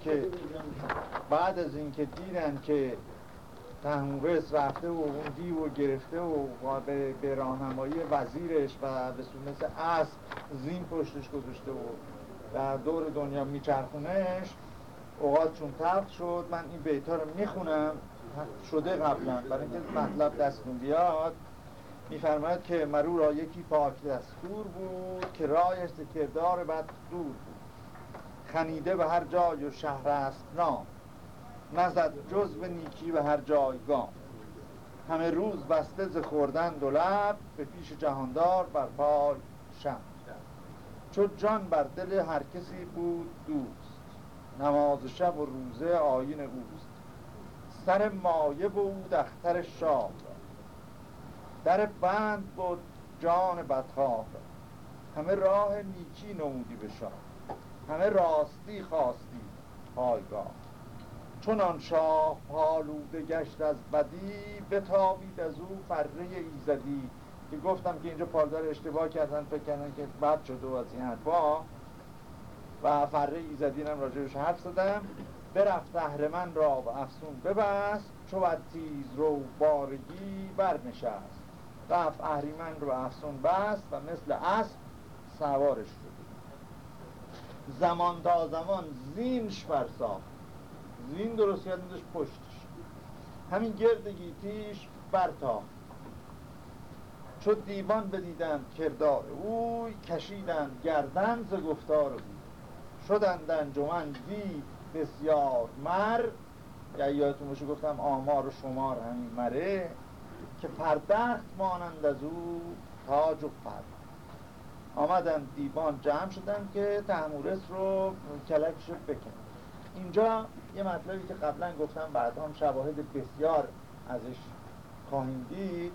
که بعد از اینکه دیدن که تحمورس رفته و اون دیو و گرفته و به راهنمایی وزیرش و به مثل اسب زین پشتش گذاشته و در دور دنیا میچرخونش اوقات چون تفت شد من این بیتا رو می‌خونم. شده قبلا. برای اینکه مطلب دستون بیاد میفرماید که مرو را یکی پاک دستور بود که رایش کردار بد دور بود. خنیده به هر جای و شهر است نام. نزد جز به نیکی به هر جایگاه همه روز بسته ز خوردن دو به پیش جهاندار بر پای شم چو جان بر دل هر کسی بود دوست. نماز شب و روزه آین اوست. سر مایه بود اختر شاه. در بند بود جان بدخواه. همه راه نیکی نمودی به شاه. همه راستی خواستی. پایگاه. چون آن شاه پالوده گشت از بدی بتابید از او فره ایزدی. که گفتم که اینجا پالدار اشتباه کردن فکر کردن که بد شده و از این حرفا. و فره ایزدی هم راجعش حرف زدم. برفت اهرمن را و افسون ببست. چو تیز رو بارگی برنشست. رفت اهریمن رو افسون بست و مثل اسب سوارش زمان تا زمان زینش برساخت زین درست کردندش پشتش. همین گرد گیتیش برتاخت. چو دیوان بدیدند کردار اوی کشیدند گردن ز گفتار اوی. شدند انجمن دی بسیار مر. یا یادتون باشه گفتم آمار و شمار همین مره که پردخت مانند از او تاج و پر آمدن دیوان جمع شدن که تحمورس رو کلکش رو بکن. اینجا یه مطلبی که قبلا گفتم بعد هم شواهد بسیار ازش خواهیم دید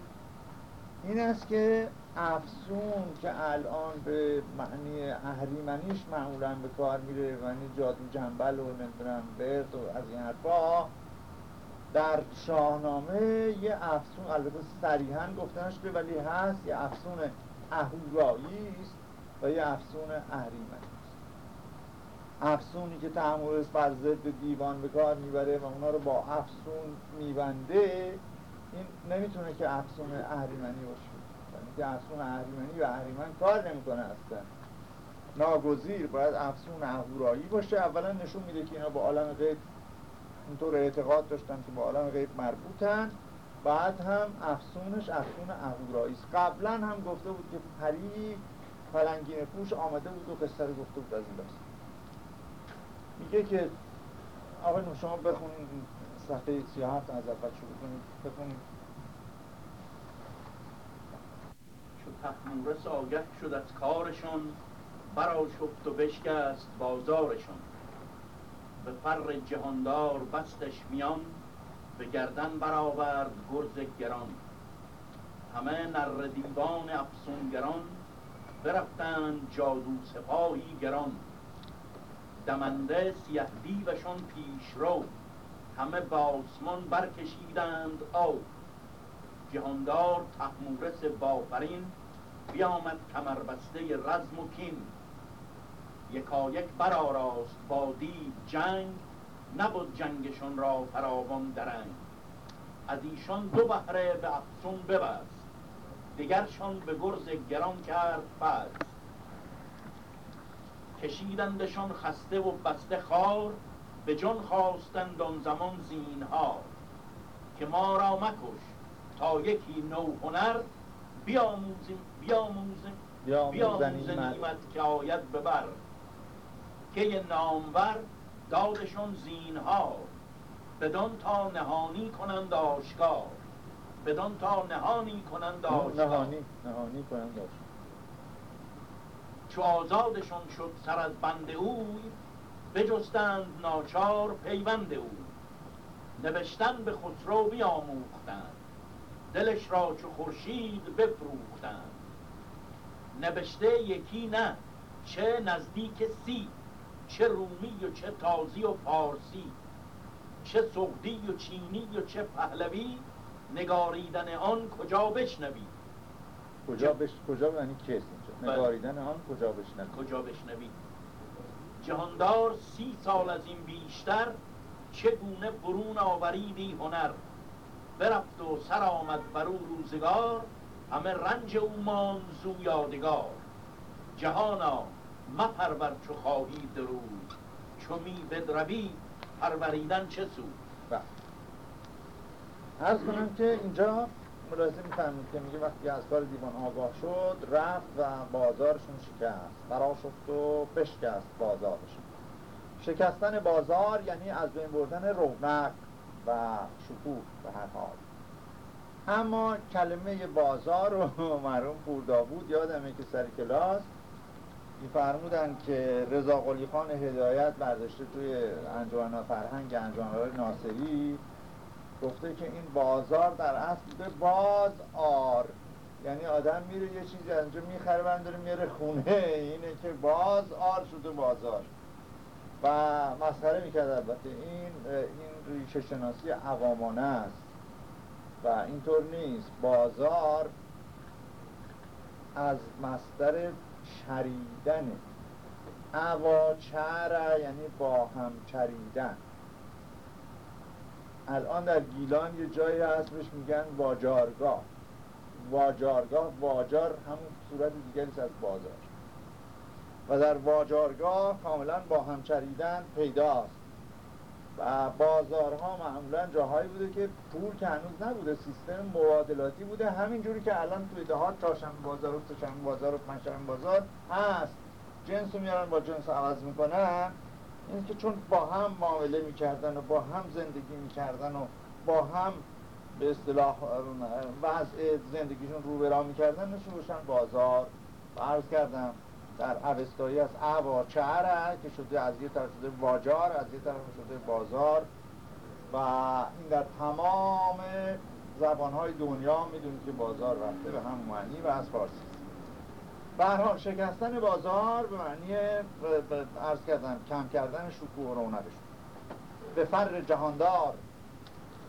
این است که افسون که الان به معنی اهریمنیش معمولا به کار میره معنی جادو جنبل و نمی‌دونم برد و از این حرفا در شاهنامه یه افسون البته صریحا گفتنش که ولی هست یه افسون اهورایی است و یه افسون اهریمنی افسونی که تحمورس بر ضد دیوان به کار می‌بره و اونا رو با افسون میبنده این نمی‌تونه که افسون اهریمنی باشه. یعنی که افسون اهریمنی و اهریمن کار نمی‌کنه اصلا. ناگزیر باید افسون اهورایی باشه. اولا نشون میده که اینا با عالم غیب اینطور اعتقاد داشتن که با عالم غیب مربوطن. بعد هم افسونش افسون اهورایی قبلا هم گفته بود که پری پلنگین پوش آمده بود و قصه گفته بود از این میگه که آقای شما بخونید صفحه 37 از اول شروع کنید. بخونید. چو تحمورس آگه شد از کارشون برا شفت و بشکست بازارشون به فر جهاندار بستش میان به گردن برآورد گرز گران. همه نر دیوان افسونگران برفتند جادو سپاهی گران. دمنده سیه دیوشان پیش رو همه باسمان برکشیدند آو جهاندار تحمورس بافرین بیامد کمربسته رزم و کین. یکایک برآراست با دیو جنگ نبود جنگشون را فراوان درنگ از ایشان دو بهره به افسون ببست. دیگرشان به گرز گران کرد بست کشیدندشان خسته و بسته خار به جان خواستند آن زمان زینها که ما را مکش تا یکی نو هنر بیاموزیم بیاموزیم بیاموزیم نیمت که آید ببر که نامور دادشون زینها بدان تا نهانی کنند آشکار. بدان تا نهانی کنند آشکار. نهانی نهانی کنند آشکار. چو آزادشان شد سر از بند اوی بجستند ناچار پیوند او. نوشتن به خسرو بیاموختند. دلش را چو خورشید بفروختند. نوشته یکی نه چه نزدیک سی. چه رومی و چه تازی و فارسی چه سعودی و چینی و چه پهلوی نگاریدن آن کجا بشنوی؟ کجا بش... کجا یعنی کس اینجا؟ بله. نگاریدن آن کجا بشنوی؟ کجا بشنوی؟ جهاندار سی سال از این بیشتر چگونه برون آوریدی هنر؟ برفت و سر آمد بر او روزگار همه رنج او مان زو یادگار. جهانا مپرور چو خواهی درود. چو می بدروی پروریدن چه سود؟ ارز کنم که اینجا ملاحظه می‌فهمید که میگه وقتی از کار دیوان آگاه شد رفت و بازارشون شکست. برا شد و بشکست بازارشون شکستن بازار یعنی از بین بردن رونق و شکوه به هر حال. اما کلمه بازار و مرحوم پورداوود یادمه که سر کلاس میفرمودن که رضا قلی خان هدایت برداشته توی انجمن فرهنگ انجمن ناصری. گفته که این بازار در اصل به باز آر. یعنی آدم میره یه چیزی انجا می‌خره و داره میره خونه. اینه که باز آر شده بازار. و مسخره می‌کرد البته. این این ریشه شناسی عوامانه است. و اینطور نیست. بازار از مصدر چریدنه اواچره یعنی با هم چریدن. الان در گیلان یه جایی هست بهش میگن واجارگاه. واجارگاه واجار همون صورت دیگری از بازار. و در واجارگاه کاملا با هم چریدن پیداست. و بازارها معمولا جاهایی بوده که پول که هنوز نبوده سیستم مبادلاتی بوده. همینجوری که الان توی دهات چهارشنبه بازار و سه‌شنبه بازار و پنجشنبه بازار هست. جنس رو میارن با جنس عوض می‌کنن. این که چون با هم معامله می‌کردن و با هم زندگی می‌کردن و با هم به اصطلاح وضع زندگیشون رو برا می‌کردن نشون باشن بازار. عرض کردم در اوستایی از چهره که شده از یه طرف شده واجار از یه طرف شده بازار. و این در تمام زبانهای دنیا می‌دونید که بازار رفته به هم معنی و از فارسی. برحال شکستن بازار به معنی ارز کردن کم کردن شکوه و رونقش. به فر جهاندار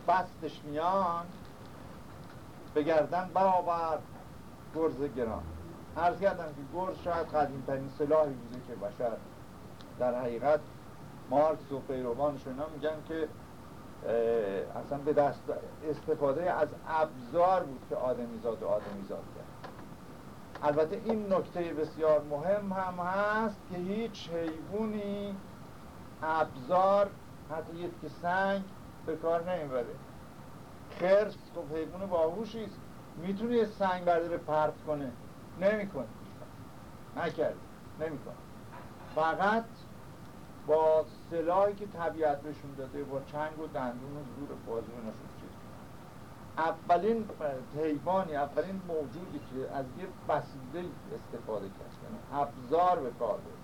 بستش میان به گردن برابر گرز گران. عرض کردم که گرز شاید قدیمترین سلاحی بوده که بشر در حقیقت مارکس و پیروانش اینا میگن که اصلا به دست استفاده از ابزار بود که آدمیزاد و آدمیزاد کرد. البته این نکته بسیار مهم هم هست که هیچ حیوانی ابزار حتی یک سنگ به کار نمی‌بره خرس خب حیوان باهوشی است. می‌تونه سنگ برداره پرت کنه. نمی‌کنه. نکرد نمی‌کنه. فقط با سلاحی که طبیعت بهشون داده با چنگ و دندون و زور بازوینشون چیز اولین حیوانی اولین موجودی که از یه وسیله استفاده کرد. یعنی ابزار به کار بود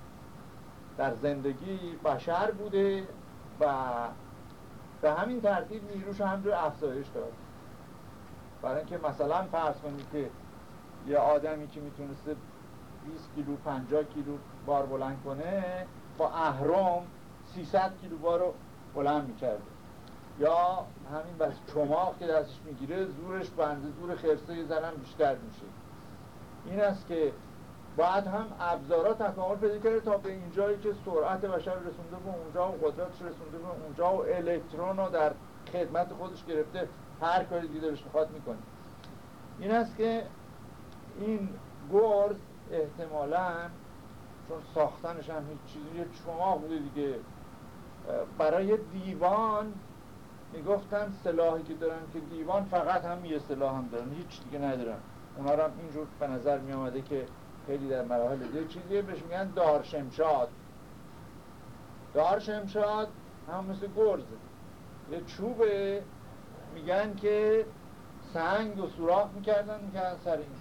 در زندگی بشر بوده و به همین ترتیب نیروش هم رو افزایش داد. برای اینکه مثلا فرض کنید که یه آدمی که می‌تونسته 20 کیلو 50 کیلو بار بلند کنه با اهرام 300 کیلو بار رو بلند می‌کرده. یا همین بس چماق که دستش می‌گیره زورش بنده زور خرسه زنم بیشتر میشه. این است که باید هم ابزارا تکامل پیدا کرده تا به اینجایی که سرعت بشر رسونده به اونجا و قدرتش رسونده به اونجا و الکترون رو در خدمت خودش گرفته. هر کاری دیگه دلش می‌خواد می‌کنه. این است که این گرز احتمالا چون ساختنش هم هیچ چیزی یه شما بوده دیگه. برای دیوان می‌گفتن سلاحی که دارن که دیوان فقط هم یه سلاح هم دارن هیچ دیگه ندارن. اونا هم اینجور به نظر می آمده که خیلی در مراحل دیگه. چیزیه بهش میگن دارشمشاد. دارشمشاد هم مثل گرزه یه چوبه میگن که سنگ و سوراخ می‌کردن می‌کردن سر این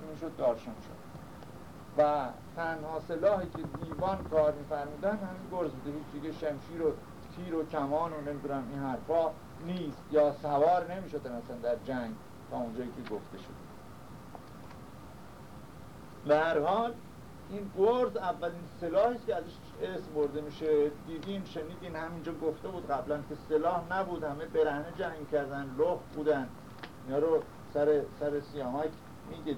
چوب این شد. و تنها سلاحی که دیوان کار میفرمودن همین گرز بوده. هیچ دیگه شمشیر و تیر و کمان و نمی‌دونم این حرفا نیست یا سوار نمی‌شد مثلا در جنگ تا اونجایی که گفته شد. به هر حال این گرز اولین سلاحی که ازش اسم برده میشه. دیدیم شنیدین همینجا گفته بود قبلا که سلاح نبود همه برهنه جنگ کردن لخ بودن. اینا رو سر, سر سیامک میگه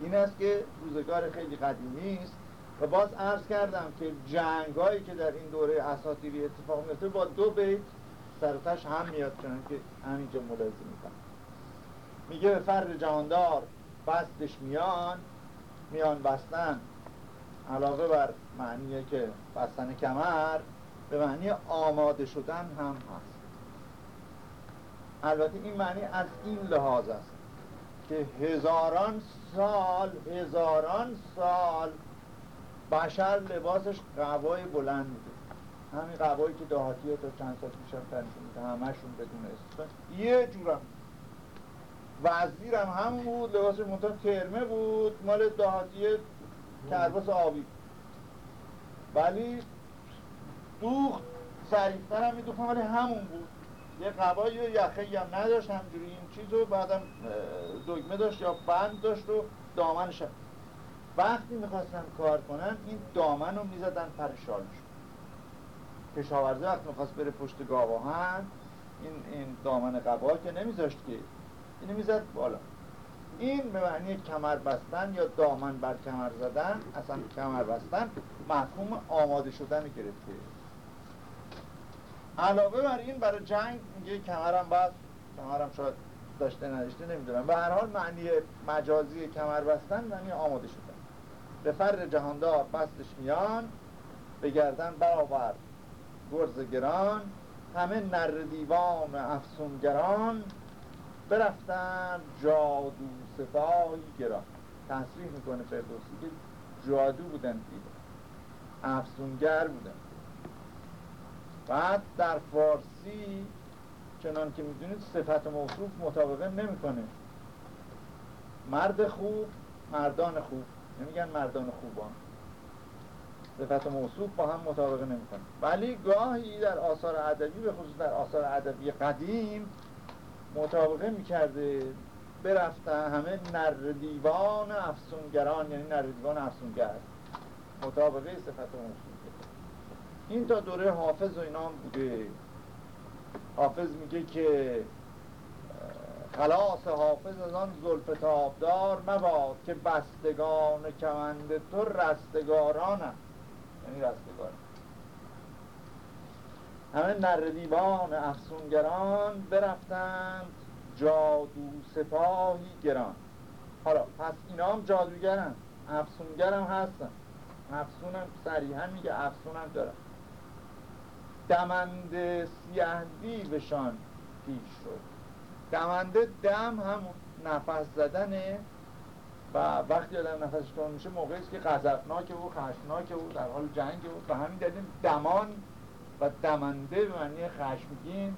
این است که روزگار خیلی قدیمی است و باز عرض کردم که جنگایی که در این دوره اساطیری اتفاق میفته با دو بیت سرتش هم میاد چون که همینجا ملاحظه می‌کنم. میگه به فرد جهاندار بستش میان میان بستن. علاوه بر معنیه که بستن کمر به معنی آماده شدن هم هست. البته این معنی از این لحاظ است که هزاران سال هزاران سال بشر لباسش قوای بلند میده همین قوایی که دهاتی تا چند سال پیش هم تنشون میده همشون بدون استفاده. یه جورم. وزیرم هم بود لباس منطقه ترمه بود مال دهاتی کرباس آبی. ولی دوخت سریفتر هم میدوخت ولی همون بود. یه قبایی و یخه هم نداشت همجوری این چیز رو بعدم دگمه داشت یا بند داشت و دامنش وقتی می‌خواستن کار کنن این دامن رو می‌زدن پر شالش کشاورزه وقتی می‌خواست بره پشت گاواهن این, این دامن قبا که نمیذاشت که اینو می‌زد بالا. این به معنی کمر بستن یا دامن بر کمر زدن اصلا کمر بستن مفهوم آماده شدن گرفته. علاوه بر این برای جنگ میگه کمرم بست. کمرم شاید داشته نداشته نمی‌دونم. به هر حال معنی مجازی کمر بستن معنی آماده شدن. به فر جهاندار بستش میان به گردن برآورد گرز گران همه نر دیوان افسونگران برفتن جادو سپاهی گران. تصریح می‌کنه فردوسی که جادو بودن دیده افسونگر بودن. بعد در فارسی چنان که می‌دونید صفت موصوف مطابقه نمی‌کنه. مرد خوب مردان خوب. نمیگن مردان خوبان. صفت موصوف با هم مطابقه نمی‌کنه. ولی گاهی در آثار ادبی به خصوص در آثار ادبی قدیم مطابقه می‌کرده برفتن همه نر دیوان افسونگران یعنی نر دیوان افسونگر. مطابقه صفت موصوف این تا دوره حافظ و اینا هم بوده. حافظ میگه که خلاص حافظ از آن زلف تابدار مباد که بستگان کمند تو رستگارانم یعنی رستگار همه نر دیوان افسونگران برفتند جادو سپاهی گران. حالا پس اینا هم جادوگرن افسونگرم هستن. افسونم صریحا میگه افسونم دارن. دمند سیه دیوشان پیش شد. دمنده دم همون نفس زدنه و وقتی آدم نفسش تون میشه موقعی است که غضبناکه و خشمناکه و در حال جنگ و به همین دلیل دمان و دمنده به معنی خشمگین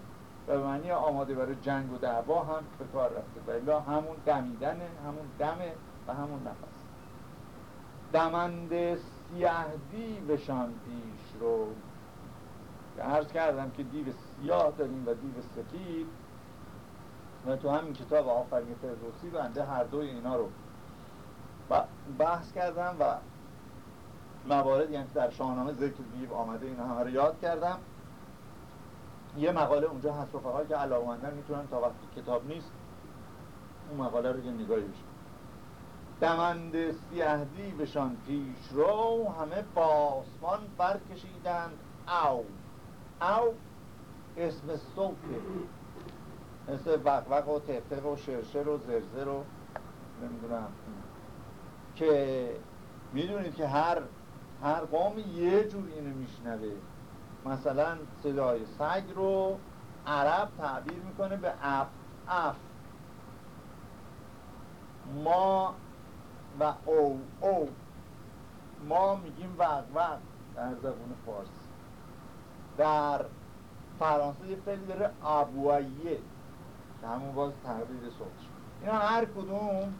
و به معنی آماده برای جنگ و دعوا هم به کار رفته. و همون دمیدنه همون دمه و همون نفس. دمنده سیه دیوشان پیش رو. عرض کردم که دیو سیاه داریم و دیو سفید. و تو همین کتاب آفرین فردوسی بنده هر دوی اینا رو بحث کردم و موارد یعنی در شاهنامه ذکر دیو آمده اینا همه رو یاد کردم. یه مقاله اونجا هست رفقایی که علاقمندن می‌تونن تا وقتی کتاب نیست اون مقاله رو که نگاهی بشه دمند سیه دیوشان پیش رو همه باسمان برکشیدند. او او اسم صوته مثل وقوق و تفتق و شرشر و زرزر و نمی‌دونم که می‌دونید که هر هر قوم یه جور اینو میشنوه مثلا صدای سگ رو عرب تعبیر می‌کنه به اف اف ما و او او ما میگیم وق وق در زبون فارسی در فرانسه یه فعلی داره ابوایه که همون باز تقدیر صوتش اینا هر کدوم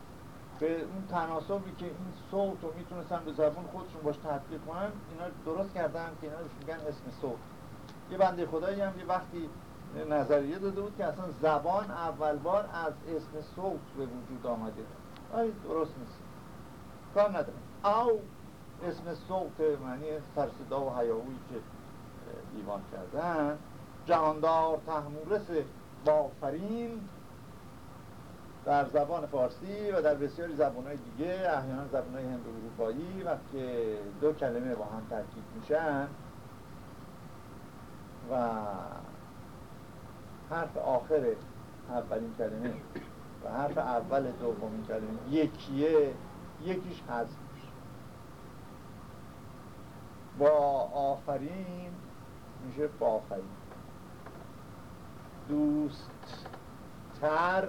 به اون تناسبی که این صوت رو می‌تونستن به زبون خودشون باش تطبیق کنن اینا درست کردن که اینا میگن اسم صوت. یه بنده خدایی هم یه وقتی نظریه داده بود که اصلا زبان اول بار از اسم صوت به وجود آمده. آی درست نیست. کار نداره او اسم صوت معنی سرصدا و حیاهویی که دیوان کردن. جهاندار تحمورس بافرین در زبان فارسی و در بسیاری زبانهای دیگه احیانا زبانهای هند اروپایی وقتی دو کلمه با هم ترکیب میشن و حرف آخر اولین کلمه و حرف اول دومین کلمه یکیه یکیش حذف با آفرین میشه بافرین دوست تر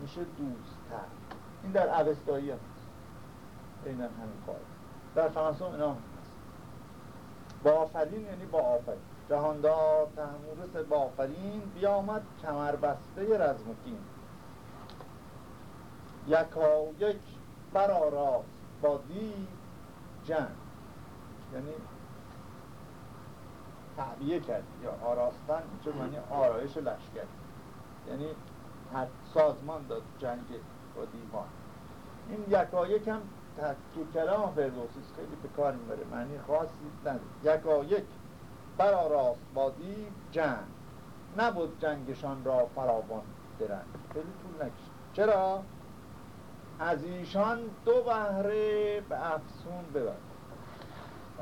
میشه دوستتر. این در اوستایی هم این همین کار. در فرانسه اینا هم هست. با آفرین یعنی با آفرین. جهاندار تحمورس با آفرین بیامد کمر بسته رزمکین یکا یک برآراست با دی جنگ. یعنی تعبیه کرد. یا آراستن چه معنی آرایش لشکر. یعنی سازمان داد جنگ با دیوان. این یکایک هم تو کلام فردوسی خیلی به کار می‌بره. معنی خاصی نداره. یکایک برآراست با دیو جنگ. نبود جنگشان را فراوان درن. خیلی طول نکشید. چرا؟ از ایشان دو بهره به افسون ببرد.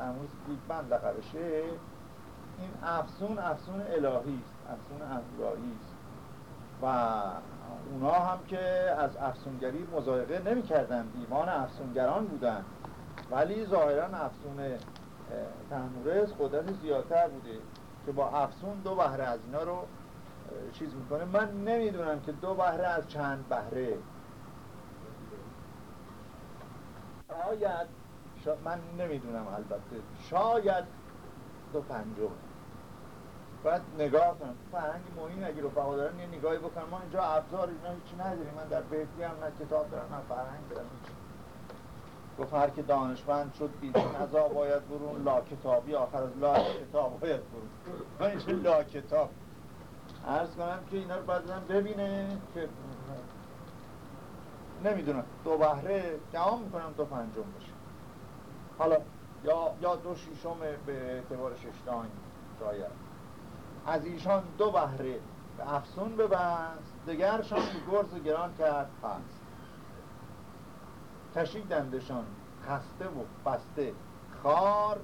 امروز دیگبند لقبشه این افسون افسون الهی است افسون اهورایی است. و اونا هم که از افسونگری مزایقه نمی کردن دیوان افسونگران بودن ولی ظاهرا افسون تحمورز قدرت زیادتر بوده که با افسون دو بهره از اینا رو چیز می‌کنه. من نمی‌دونم که دو بهره از چند بهره. شاید من نمی‌دونم البته. شاید دو پنجم باید نگاه کنم. فرهنگ موین اگه رفقا دارن یه نگاهی بکنم. ما اینجا ابزار اینا هیچی نداریم. من در بهتی هم نه کتاب دارم نه فرهنگ دارم. گفت هر که دانشمند شد بیرون از باید برون. لا کتابی آخر از لا کتاب باید برون. من اینجا لا کتاب. عرض کنم که اینا رو باید ببینه که نمی‌دونم. دو بهره دعام می‌کنم دو پنجم باشه. حالا یا, یا دو شیشم به اعتبار ششتانی شاید از ایشان دو بهره به افسون ببست دگرشان به گرز گران کرد پس کشیدندشان خسته و بسته. خار.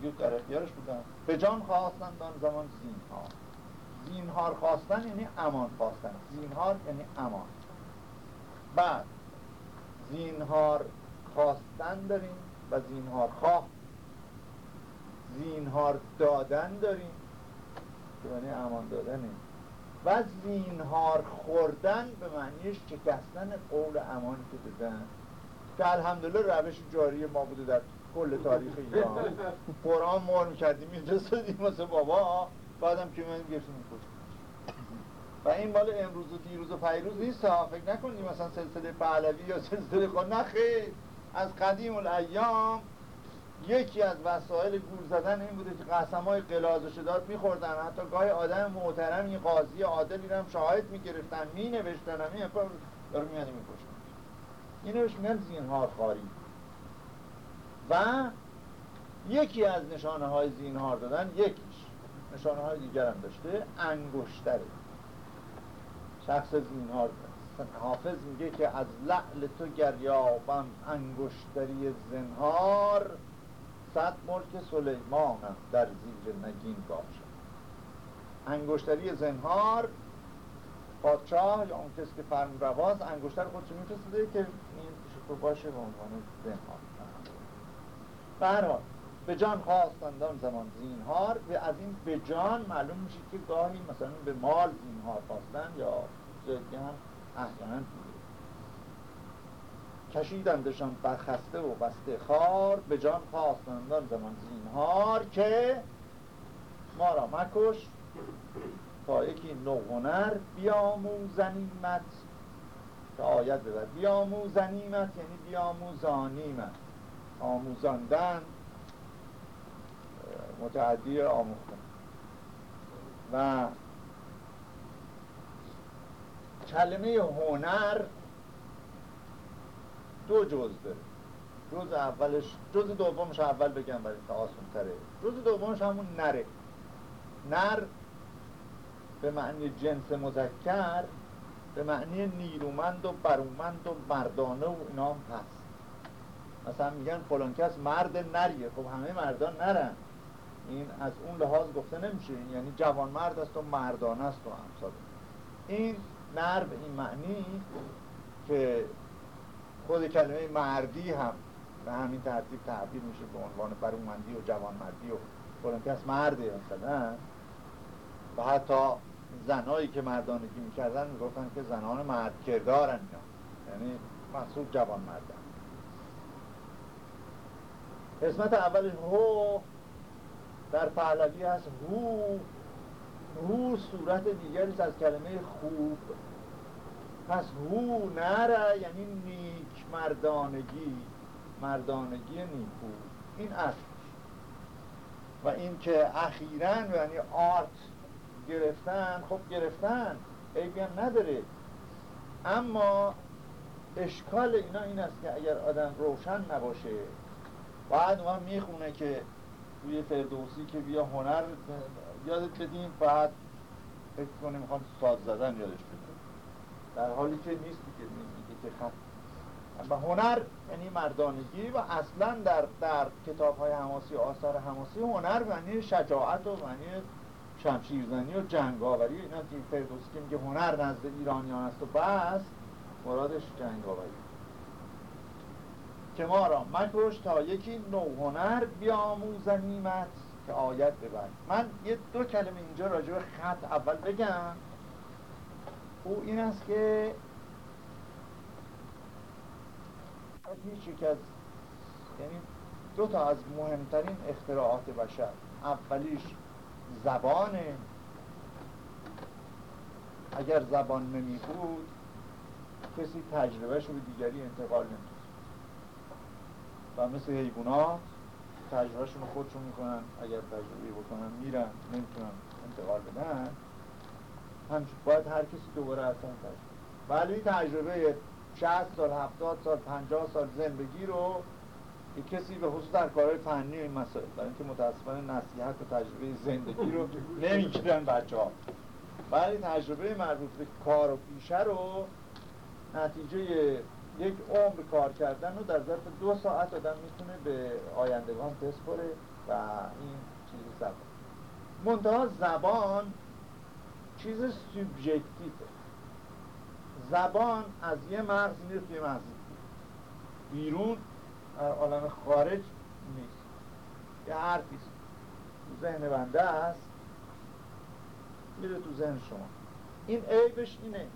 دیگه در اختیارش بودن. به جان خواستند آن زمان زینهار. زینهار خواستن یعنی امان خواستن. زینهار یعنی امان. بعد زینهار خواستن داریم و زینهار خواه. زینهار دادن داریم. که معنی امان دادنه و زینهار خوردن به معنی شکستن قول امانی که دادن. که الحمدلله روش جاری ما بوده در کل تاریخ ایران. قرآن مار می‌کردیم میدرستدیم واسه بابا. بعدم که من گرفت میکشت و این مال امروز و دیروز و پیروز نیست ها. فکر نکنیم مثلا سلسله پهلوی یا سلسله خود. نه از قدیم الایام یکی از وسایل گول زدن این بوده که قسم های قلاز و شداد میخوردن. حتی گاهی آدم محترمی قاضی عادلی هم شاهد می‌گرفتن می نوشتن هم این داره میاد می‌کشن این نوشت میگن زینهار خاری. و یکی از نشانه های زینهار دادن یکیش. نشانه های دیگر هم داشته انگشتره شخص زینهار حافظ میگه که از لعل تو گریابم انگشتری زنهار. صد ملک سلیمانم در زیر نگین باشد انگشتری زنهار پادشاه یا اون کسی که فرم رواز انگشتر خودشو میفرستده که این باشه به عنوان زنهار. برحال به جان خواستند آن زمان زینهار و از این به جان معلوم میشه که گاهی مثلا به مال زینهار خواستن یا زیادی هم احیانا کشیدندشان برخسته و بسته خار به جان خواستند آن زمان زینهار که ما را مکش تا یکی نوهنر بیاموزنیمت که آیت ببر بیاموزنیمت یعنی بیاموزانیمت. آموزاندن متعدی آموختن. و کلمه هنر دو جز داره جز اولش جز دومش اول بگم برای که آسون تره. جز دومش همون نره. نر به معنی جنس مذکر به معنی نیرومند و برومند و مردانه و اینا هم هست. مثلا میگن فلان کس مرد نریه. خب همه مردان نرن. این از اون لحاظ گفته نمیشه. یعنی جوان مرد است و مردانه است و همساد این نر به این معنی که خود کلمه مردی هم به همین ترتیب تعبیر میشه به عنوان برومندی و جوانمردی و فلان کس مرده مثلا و حتی زنایی که مردانگی می‌کردن می‌گفتن که زنان مرد کردارن یعنی محصول جوان مردن قسمت اول هو در پهلوی هست. هو هو صورت دیگری از کلمه خوب. پس هو نره یعنی نیک مردانگی مردانگی نیکو. این اصل. و این که اخیرا یعنی آرت گرفتن خب گرفتن عیبی هم نداره. اما اشکال اینا این است که اگر آدم روشن نباشه بعد ما می‌خونه که توی فردوسی که بیا هنر یادت بدیم بعد فکر کنیم می‌خوان ساز زدن یادش بدیم. در حالی که نیست دیگه میگه که و هنر یعنی مردانگی و اصلا در, در کتاب های حماسی آثار حماسی هنر یعنی شجاعت و یعنی شمشیرزنی و جنگاوری اینا. که فردوسی که میگه هنر نزد ایرانیان است و بس مرادش جنگاوری. که ما را مکروش تا یکی نو هنر بیاموزنیمت که آیت ببر من یه دو کلمه اینجا راجع به خط اول بگم. او این است که هیچ یک از یعنی دو تا از مهمترین اختراعات بشر. اولیش زبانه اگر زبان نمی بود کسی تجربهش رو به دیگری انتقال نمیده و مثل حیوانات تجربهشون رو خودشون می‌کنن. اگر تجربه بکنن میرن نمی‌تونن انتقال بدن. همچون باید هر کسی دوباره اصلا ولی تجربه 60 سال 70 سال 50 سال زندگی رو که کسی به خصوص در کارهای فنی این مسائل برای اینکه متاسفانه نصیحت و تجربه زندگی رو نمی‌گیرن بچه ها ولی تجربه مربوط به کار و پیشه رو نتیجه یک عمر کار کردن رو در ظرف دو ساعت آدم می‌تونه به آیندگان بسپره و این چیز زبان منتها زبان چیز سوبژکتیفه زبان از یه مغز میره توی مغز. بیرون عالم خارج نیست. یه حرفی تو ذهن بنده است. میره تو ذهن شما. این عیبش اینه.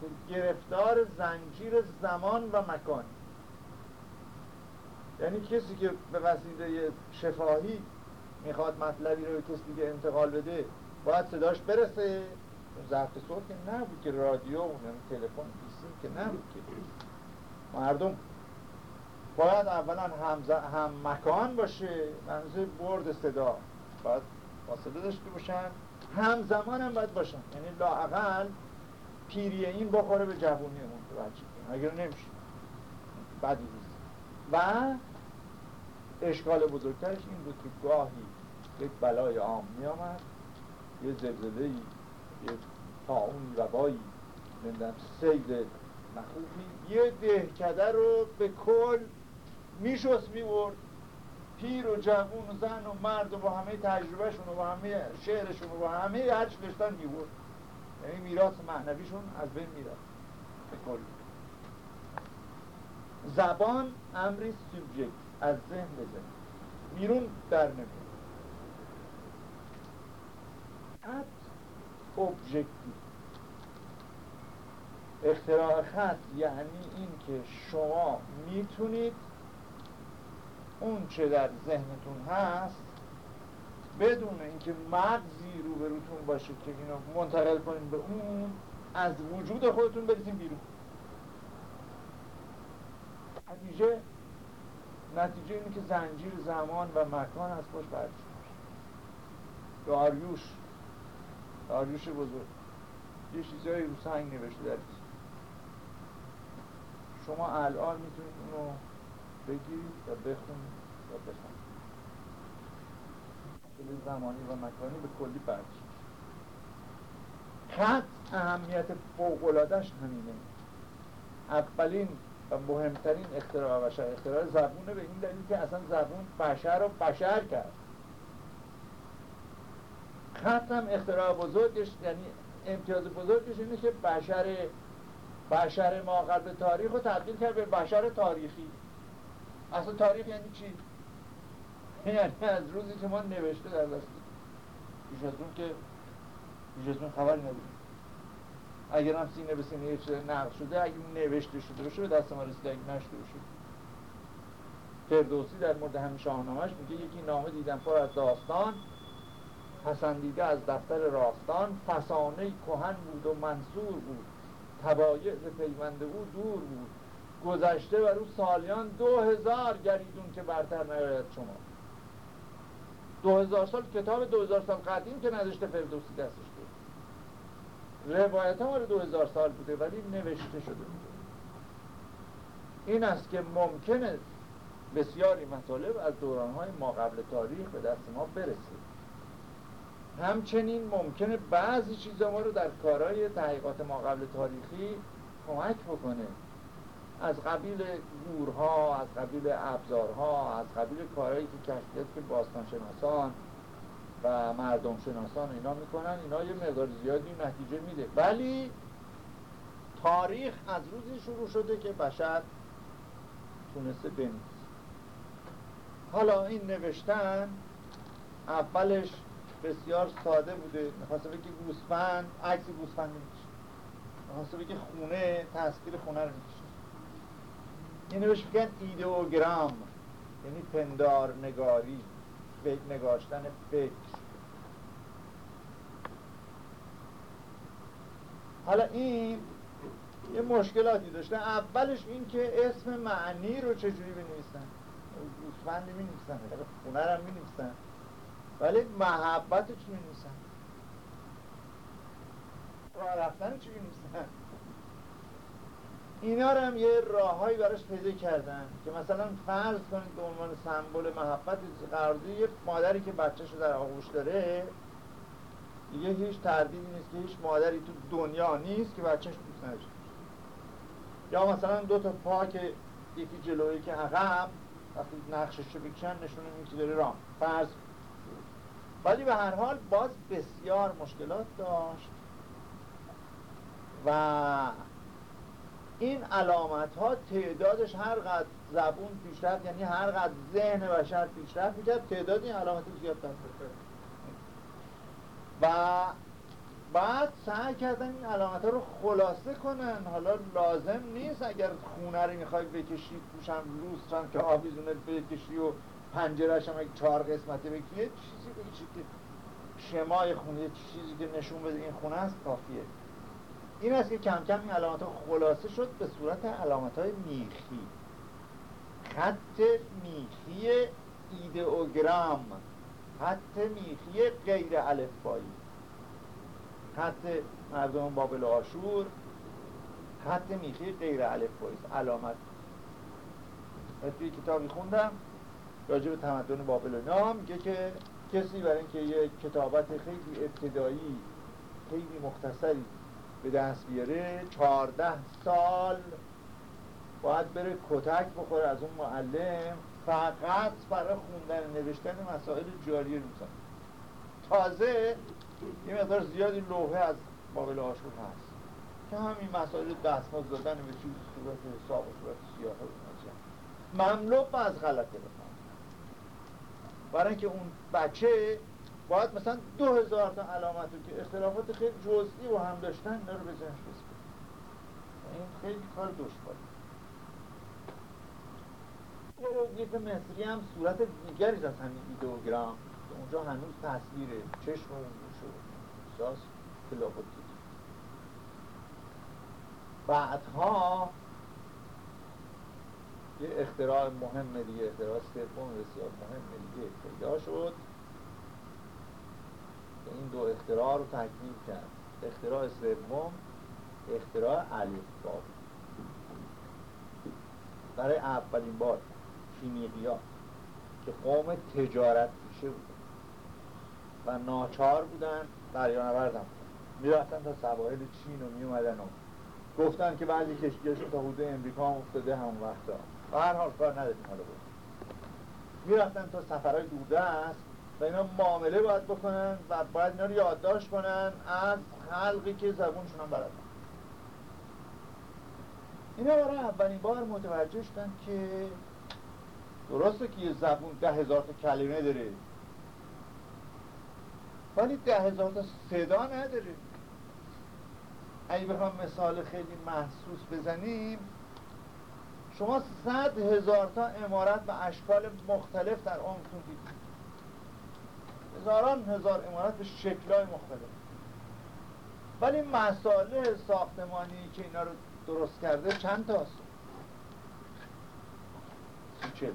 که گرفتار زنجیر زمان و مکان. یعنی کسی که به وسیله شفاهی می‌خواد مطلبی رو کسی دیگه انتقال بده باید صداش برسه. ضبط صوت که نبود که رادیو و تلفن پیسی که نبود که. مردم باید اولا هم, هم مکان باشه. منظور برد صدا. باید فاصله داشته باشن. هم زمان هم باید باشن. یعنی لاعقل پیری این بخوره به جوونی اون تو اگر نمیشه. بدی و اشکال بزرگترش این بود که گاهی یک بلای عام می آمد یه زلزله یه طاعون وبایی نمی‌دونم سیل مخوفی یه دهکده رو به کل میشست میورد پیر و جوون و زن و مرد و با همه تجربهشون و با همه شعرشون و با همه هرچی داشتن میورد یعنی میراث معنویشون از بین می‌رفت. به کل. زبان امری سوبژکت از ذهن به ذهن. بیرون در نمیاد ابژکتیو اختراع خط یعنی این که شما می‌تونید اون چه در ذهنتون هست بدون اینکه مغزی روبروتون باشه که اینو منتقل کنید به اون از وجود خودتون بریزین بیرون. نتیجه نتیجه اینه که زنجیر زمان و مکان از خوش برچید داریوش داریوش بزرگ. یه چیزایی رو سنگ نوشته در شما الان می‌تونید اونو بگیرید و بخونید و بخونید. زمانی و مکانی به کلی برچید خط اهمیت فوقلادش همینه. اولین و مهمترین اختراع بشر اختراع زبونه به این دلیل که اصلا زبون بشر رو بشر کرد. خط اختراع بزرگش یعنی امتیاز بزرگش اینه که بشر بشر ما قبل تاریخ رو تبدیل کرد به بشر تاریخی. اصلا تاریخ یعنی چی؟ یعنی از روزی که ما نوشته در دستیم پیش از اون که پیش از اون خبری نبود اگر هم سینه به سینه یه نقل شده اگر نوشته شده باشه به دست ما رسیده. اگر نشده باشه. فردوسی در مورد همین شاهنامهش میگه یکی نامه دیدم پر از داستان. پسندیده از دفتر راستان فسانه کهن بود و منصور بود. تبایع ز پیوند او دور بود. گذشته و رو سالیان دو هزار گریدون که برتر نیاید شما. دو هزار سال کتاب دو هزار سال قدیم که نداشته فردوسی دستش بود. روایت ها دو هزار سال بوده ولی نوشته شده بوده این است که ممکنه بسیاری مطالب از دورانهای ما قبل تاریخ به دست ما برسه. همچنین ممکنه بعضی چیزا ما رو در کارهای تحقیقات ما قبل تاریخی کمک بکنه. از قبیل گورها، از قبیل ابزارها، از قبیل کارهایی که کشفیت که باستان شناسان و مردم شناسان اینا می‌کنن اینا یه مقدار زیادی نتیجه میده. ولی تاریخ از روزی شروع شده که بشر تونسته بنویسه. حالا این نوشتن اولش بسیار ساده بوده. می‌خواسته بگه گوسفند عکس گوسفند میشه می‌خواسته بگه خونه تصویر خونه رو میشه اینو بهش میگن ایدئوگرام یعنی پندار نگاری نگاشتن فکر. حالا این یه مشکلاتی داشته. اولش این که اسم معنی رو چجوری بنویسن؟ گوسفند می نویسن خونه رو می نویسن ولی محبت چی می نویسن راه رفتن چی می نویسن اینا رو هم یه راههایی براش پیدا کردن که مثلا فرض کنید به عنوان سمبل محبت قرار یه مادری که بچهش رو در آغوش داره دیگه هیچ تردیدی نیست که هیچ مادری تو دنیا نیست که بچهش دوست نداشته یا مثلا دو تا پا که یکی جلویی که عقب وقتی نقشش رو بکشن نشونه این که داره رام. فرض ولی به هر حال باز بسیار مشکلات داشت. و این علامت ها تعدادش هر قد زبون پیشرفت یعنی هر قد ذهن بشر پیشرفت می‌کرد تعداد این علامت زیادتر و بعد سعی کردن این علامت ها رو خلاصه کنن. حالا لازم نیست اگر خونه رو می‌خوای بکشی توشم هم که آویزونه بکشی و پنجرش هم چهار قسمته بکنی چیزی که شمای خونه چیزی که نشون بده این خونه است کافیه. این است که کم کم این علامت ها خلاصه شد به صورت علامت های میخی. خط میخی ایدئوگرام خط میخی غیر الفبایی. خط مردم بابل آشور خط میخی غیر الفبایی علامت. توی کتابی خوندم راجع به تمدن بابل اینا میگه که کسی برای اینکه یه کتابت خیلی ابتدایی خیلی مختصری به دست بیاره چهارده سال باید بره کتک بخوره از اون معلم فقط برای خوندن نوشتن مسائل جاری روزان تازه یه مقدار زیادی لوحه از بابل آشور هست که همین مسائل دستماز دادن به چیز صورت حساب و صورت سیاه مملو از غلطه بفهم برای اینکه اون بچه باید مثلا دو هزار تا علامت که اختلافات خیلی جزئی رو هم داشتن اینا رو به ذهنش این خیلی کار دشواری هیروگلیف مصری هم صورت دیگری از همین ایدئوگرام که اونجا هنوز تصویره چشم و گوش و احساس تلافوتی بعدها یه اختراع مهم دیگه اختراع سوم بسیار مهم دیگه پیدا شد. این دو اختراع رو تکمیل کرد. اختراع سوم اختراع الفبا. برای اولین بار فینیقیا که قوم تجارت پیشه بود و ناچار بودن دریانورد هم می‌رفتن تا سواحل چین و میومدن و گفتن که بعضی کشتیاشون تا حدود امریکا هم افتاده همون وقتا. و هر حال کار نداریم حالا بود می‌رفتن تا سفرهای است و اینا معامله باید بکنن و باید اینا رو یادداشت کنن از خلقی که زبونشون هم بلدن اینا برای اولین بار متوجه شدن که درسته که یه زبون ده هزار تا کلمه داره. ولی ده هزار تا صدا نداره. اگه بخوام مثال خیلی محسوس بزنیم شما صد هزار تا امارت و اشکال مختلف در عمرتون دیدید هزاران هزار امارت به شکلهای مختلف. ولی مساله ساختمانی که اینا رو درست کرده چند تاست چه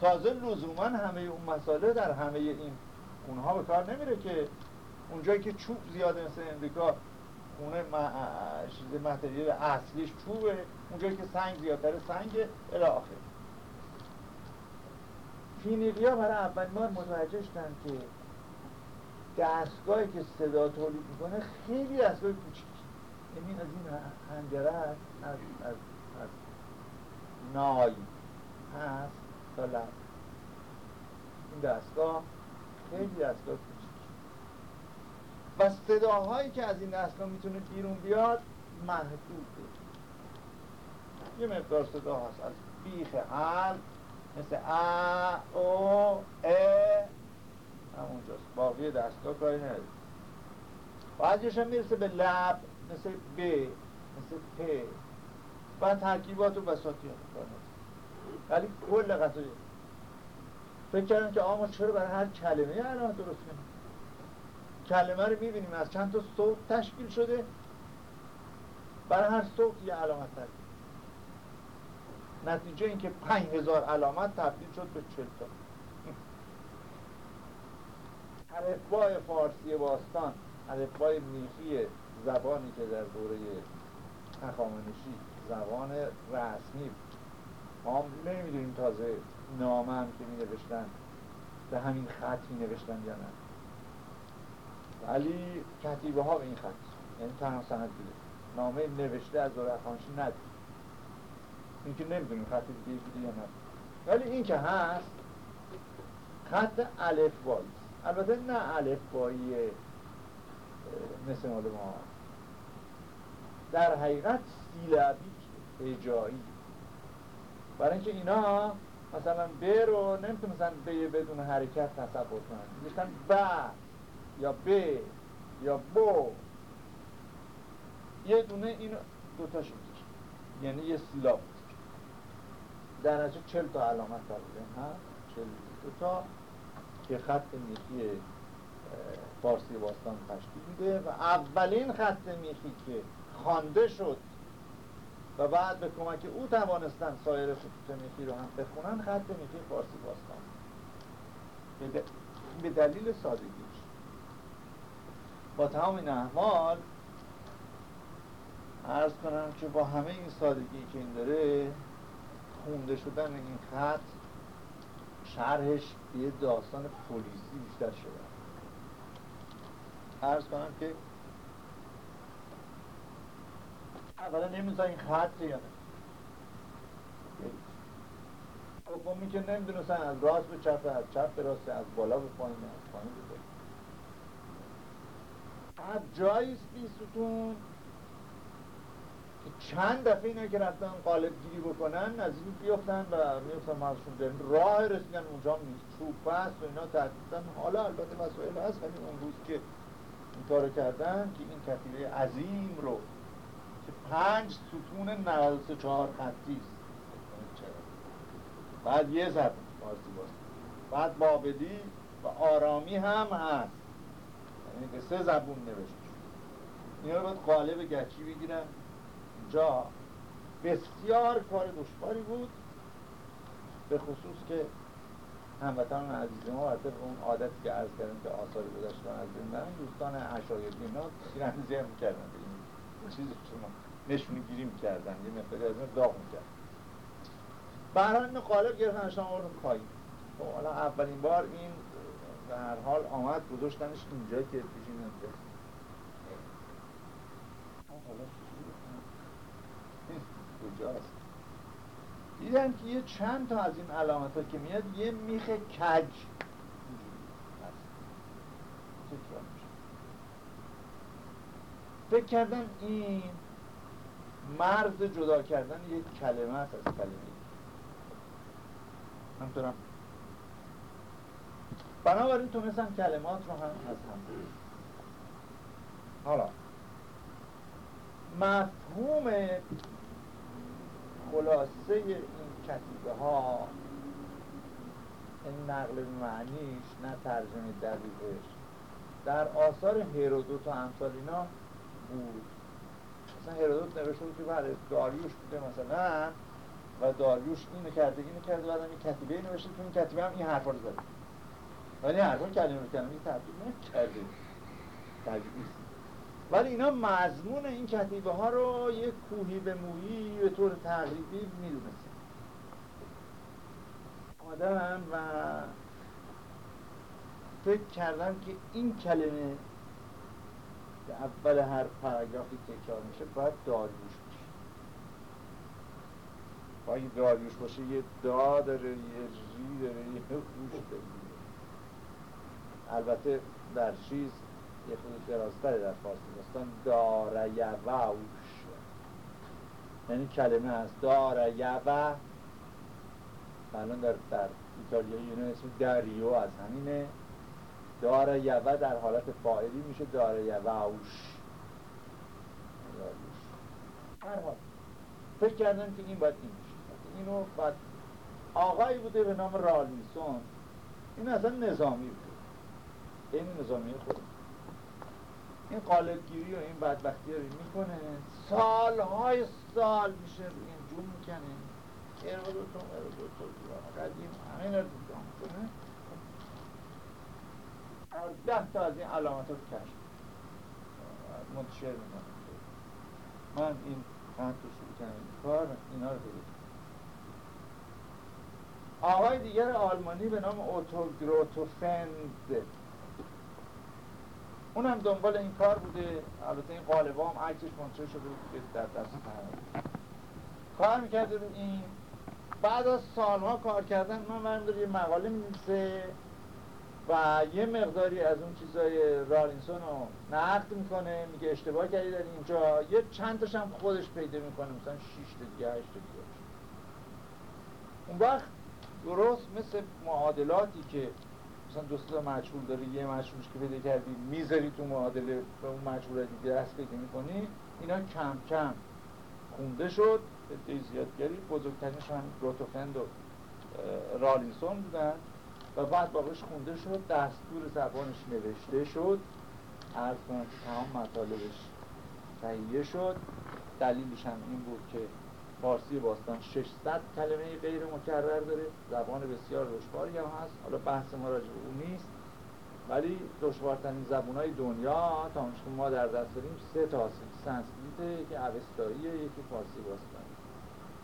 تازه لزوما همه اون مساله در همه این اونها به کار نمیره که اونجایی که چوب زیاده مثل امریکا خونه چیز متریال اصلیش چوبه. اونجایی که سنگ زیادتر سنگ الاخر فینیقیا برای اول بار متوجه شدن که دستگاهی که صدا تولید می‌کنه خیلی دستگاه کوچیک. یعنی از این هنجره از, از, از, از نای هست تا لب. این دستگاه خیلی دستگاه کوچیک. و صداهایی که از این دستگاه می‌تونه بیرون بیاد محدوده یه مقدار صدا هست. از بیخ حل مثل ا او ا. همونجاست. باقی دستگاه کاری نداره بعضیش هم می‌رسه به لب مثل ب مثل پ. و ترکیبات و بساطی هم ولی کل قضایی فکر کردم که آما چرا برای هر کلمه علامت درست کنیم کلمه رو می‌بینیم. از چند تا صوت تشکیل شده. برای هر صوت یه علامت ترکیب. نتیجه اینکه پنج هزار علامت تبدیل شد به چل تا. الفبای فارسی باستان الفبای میخی زبانی که در دوره هخامنشی زبان رسمی ما نمی‌دونیم تازه نامه هم که می نوشتن به همین خط می نوشتن یا نه. ولی کتیبه ها به این خط یعنی تنها سند بیده نامه نوشته از دوره هخامنشی ندید. این که نمی‌دونیم خط دیگه بوده یا نه. ولی این که هست خط الف بایی البته نه الف بایی مثل ما. در حقیقت سیلابی اجایی. برای اینکه اینا مثلا ب رو نمی‌تونستن ب بدون حرکت تصور کنن. می‌گفتن ب یا ب یا بو یه دونه این دوتا شد یعنی یه سیلاب. در نتیجه چل تا علامت تقریبا هست چل تا که خط میخی فارسی باستان تشکیل میده و اولین خط میخی که خوانده شد و بعد به کمک او توانستن سایر خطوط میخی رو هم بخونن خط میخی فارسی باستان. به دلیل سادگیش با تمام این احوال عرض کنم که با همه این سادگی که این داره خونده شدن این خط شرحش یه داستان پلیسی بیشتر شده. عرض کنم که اولا نمی‌دونستن این خط یا نه. حکومی که نمی‌دونستن از راست به چپ از چپ به راست از بالا به پایین از پایین به بعد جایی بی ستون چند دفعه اینا که رفتن قالب گیری بکنن از این بیفتن و میفتن مازشون دارن راه رسیدن اونجا نیست. چوب هست و اینا تحتیدن حالا البته مسائل هست ولی اون روز که این کارو کردن که این کتیبه عظیم رو که پنج ستون 93 چهار خطی است. بعد یه زبون فارسی باست بعد بابلی و آرامی هم هست. یعنی به سه زبون نوشته اینا رو باید قالب گچی بگیرن. جا بسیار کار دشواری بود به خصوص که هموطن عزیز ما به اون عادتی که عرض کردیم که آثار گذشتن از بین دوستان عشایری اینا تیراندازی هم می‌کردن. این چیزی شما نشونی گیری می‌کردن یه مقداری از این داغ می‌کردن. برای این قالب گرفتن اشتان آوردن پایین. خب حالا اولین بار این به هر حال آمد گذاشتنش اینجا که پیش این کجاست؟ دیدن که یه چند تا از این علامت ها که میاد یه میخ کج فکر کردن این مرز جدا کردن یک کلمه است از کلمه همطورم بنابراین تونستن کلمات رو هم از هم حالا مفهوم خلاصه این کتیبه ها. این نقل معنیش نه ترجمه دقیقش. در آثار هیرودوت و امثال اینا بود. مثلا هیرودوت نوشته بود که برای داریوش بوده مثلا و داریوش اینو کرده اینو کرده بعد این کتیبه نوشته تو این کتیبه هم این حرفا رو زده. ولی حرفا کلمه کلمه تبدیل نکرده. ولی اینا مضمون این کتیبه ها رو یک کوهی به مویی به طور تقریبی می‌دونستن. آدم و فکر کردن که این کلمه که اول هر پاراگرافی تکرار میشه باید داریوش باشه. باید داریوش باشه یه دا داره یه ری داره یه خوش داره. البته در چیز یه خود درازتره در فارسی داستان داره یوش یعنی کلمه هست داره یوه الان در, در ایتالیایی یونه اسم دریو از همینه داره یوه در حالت فاعلی میشه داره یوش هر حال فکر کردن که این باید این میشه اینو باید آقایی بوده به نام رالیسون این اصلا نظامی بود این نظامی خود این قالبگیری و این بدبختی رو می‌کنه. سالهای سال میشه این جون می‌کنه. ارادوتون ارادوتون قدیم همین رو کنه ده تا از این علامت رو کشف منتشر می‌کنم من این چند تو شروع کردم. کار اینا رو بگید آقای دیگر آلمانی به نام اونم دنبال این کار بوده. البته این قالبا هم عکسش منتشر شده بود که در دست کار می‌کرده رو این بعد از سالها کار کردن من من یه مقاله می‌نویسه و یه مقداری از اون چیزای رالینسون رو نقد می‌کنه میگه اشتباه کردی در اینجا. یه چند تاش هم خودش پیدا می‌کنه مثلا 6 تا دیگه 8 تا دیگه. اون وقت درست مثل معادلاتی که مثلا دو تا مجهول داری یه مجهولش که پیدا کردی می‌ذاری تو معادله به اون مجهول دیگه دست پیدا می‌کنی اینا کم کم خونده شد به زیادگری. بزرگترینش هم روتوفند و رالینسون بودن و بعد باقیش خونده شد دستور زبانش نوشته شد عرض کنم که تمام مطالبش تهیه شد. دلیلش هم این بود که فارسی باستان 600 کلمه غیر مکرر داره. زبان بسیار دشواری هم هست. حالا بحث ما راجع اون نیست. ولی دشوارترین های دنیا تا که ما در دست داریم سه تا هست. سنسکریت یکی اوستاییه یکی فارسی باستان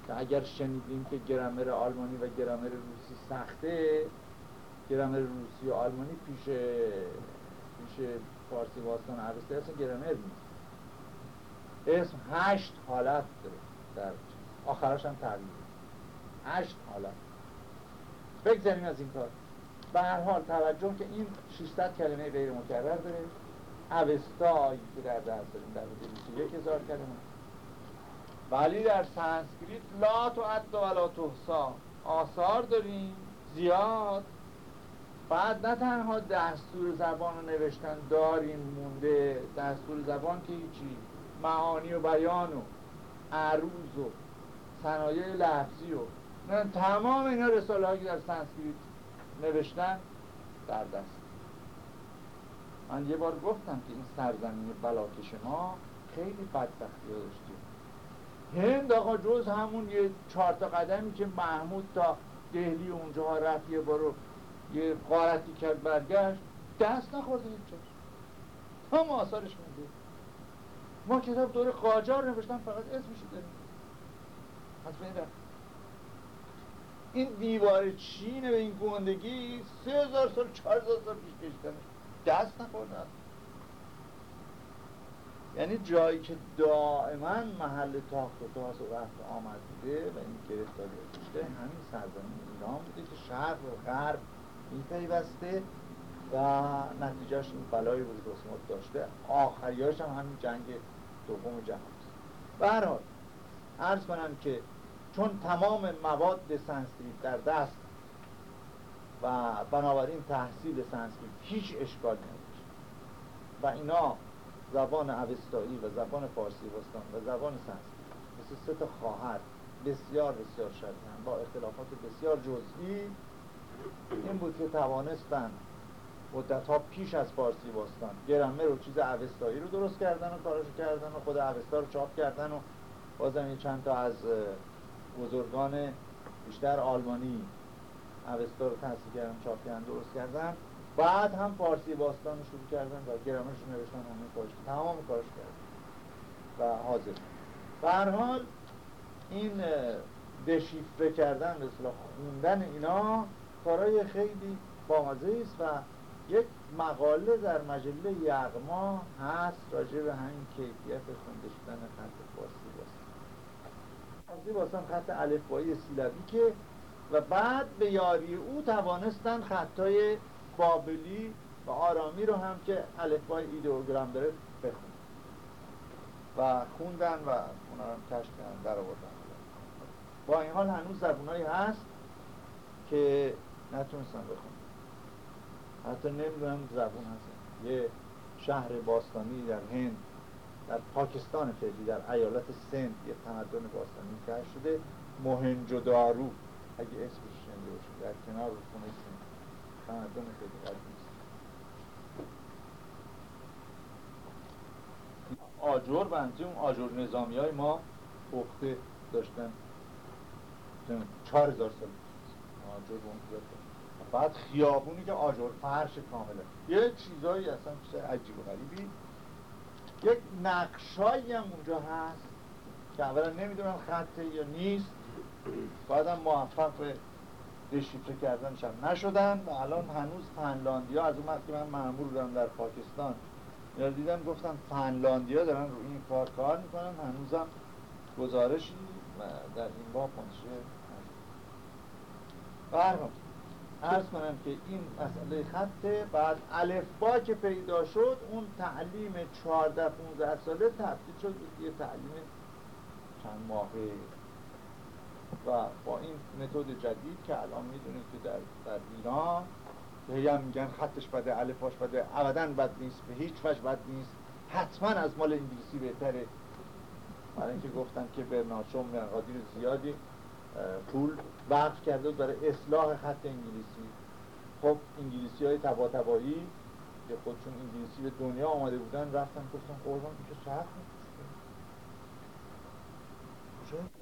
که اگر شنیدیم که گرامر آلمانی و گرامر روسی سخته گرامر روسی و آلمانی پیش پیش فارسی باستان اوستایی اصلا گرامر نیست. اسم هشت حالت داره در آخرش هم تغییر هشت حالت بگذاریم از این کار. به هر حال توجه که این 600 کلمه غیر مکرر داره. اوستایی که در دست داریم در حدود یک هزار کلمه. ولی در سانسکریت لا تو عد لا تحسا آثار داریم. زیاد. بعد نه تنها دستور زبان رو نوشتن داریم مونده. دستور زبان که هیچی. معانی و بیان و عروض و صنایع لفظی و تمام اینا رساله هایی که در سانسکریت نوشتن در دست. من یه بار گفتم که این سرزمین بلاکش ما خیلی بدبختی داشتیم هند آقا جز همون یه چهار تا قدمی که محمود تا دهلی اونجا رفت یه بارو یه غارتی کرد برگشت دست نخورده هیچ هم آثارش مونده. ما کتاب دور قاجار نوشتن فقط اسمشو داریم. از بین این دیوار چینه به این گندگی سه هزار سال چهار هزار سال پیش کشتنش دست نخورده. یعنی جایی که دائما محل تاخت و تاس و رفت آمد بوده و این گرفتاری داشته همین سرزمین ایران بوده که شرق و غرب میپیوسته و نتیجهش این بلایی بود که داشته. آخریاش هم همین جنگ دوم جهان است. به هر حال عرض کنم که چون تمام مواد سانسکریت در دست و بنابراین تحصیل سانسکریت هیچ اشکال نداشت و اینا زبان اوستایی و زبان فارسی باستان و زبان سانسکریت مثل سه تا خواهر بسیار بسیار شبیه با اختلافات بسیار جزئی این بود که توانستن مدت ها پیش از فارسی باستان گرامر و چیز اوستایی رو درست کردن و کارش کردن و خود اوستا رو چاپ کردن و بازم این چند تا از بزرگان بیشتر آلمانی اوستا رو تحصیل کردن چاپ کردن درست کردن. بعد هم فارسی باستان رو شروع کردن و گرامرش رو نوشتن همین کارش تمام کارش کردن و حاضر. به حال این دشیفره کردن مثلا خوندن اینا کارهای خیلی بامزه است و یک مقاله در مجله یغما هست راجع به همین کیفیت خونده شدن خط فارسی. فارسی باستان خط الفبایی سیلابی که و بعد به یاری او توانستن خطای بابلی و آرامی رو هم که الفبای ایدئوگرام داره بخونن. و خوندن و اونا رو کشف کردن در آوردن. با این حال هنوز زبونایی هست که نتونستن بخونن. حتی نمی‌دونم زبون هست یه شهر باستانی در هند. در پاکستان فعلی در ایالت سند یه تمدن باستانی کش شده دارو اگه اسمش شنیده باشید در کنار خونه سند تمدن خیلی قدیمی آجر بنزی اون آجر نظامی های ما پخته داشتن. چهار هزار سال آجر بعد خیابونی که آجر فرش کامله. یه چیزایی اصلا چیز عجیب و غریبی. یک نقشایی هم اونجا هست که اولا نمی‌دونم خطه یا نیست. بعدم موفق به دشیفره کردنش هم نشدن و الان هنوز فنلاندیا از اون وقتی من معمول بودم در پاکستان یا دیدم گفتن فنلاندیا دارن رو این کار کار می‌کنن. هنوزم گزارشی در این باب منتشر برحال ارز کنم که این مسئله خطه بعد الفبا که پیدا شد اون تعلیم 14 15 ساله تبدیل شد به یه تعلیم چند ماهه. و با این متد جدید که الان می‌دونید که در, در ایران هی هم میگن خطش بده الفاش بده ابدا بد نیست به هیچ وجه بد نیست. حتما از مال انگلیسی بهتره. برای اینکه گفتن که برنارد شوم مقادیر زیادی. پول وقف کرده برای اصلاح خط انگلیسی. خب انگلیسی های تبا تبایی که خودشون انگلیسی به دنیا آمده بودن رفتن گفتن قربان که سخت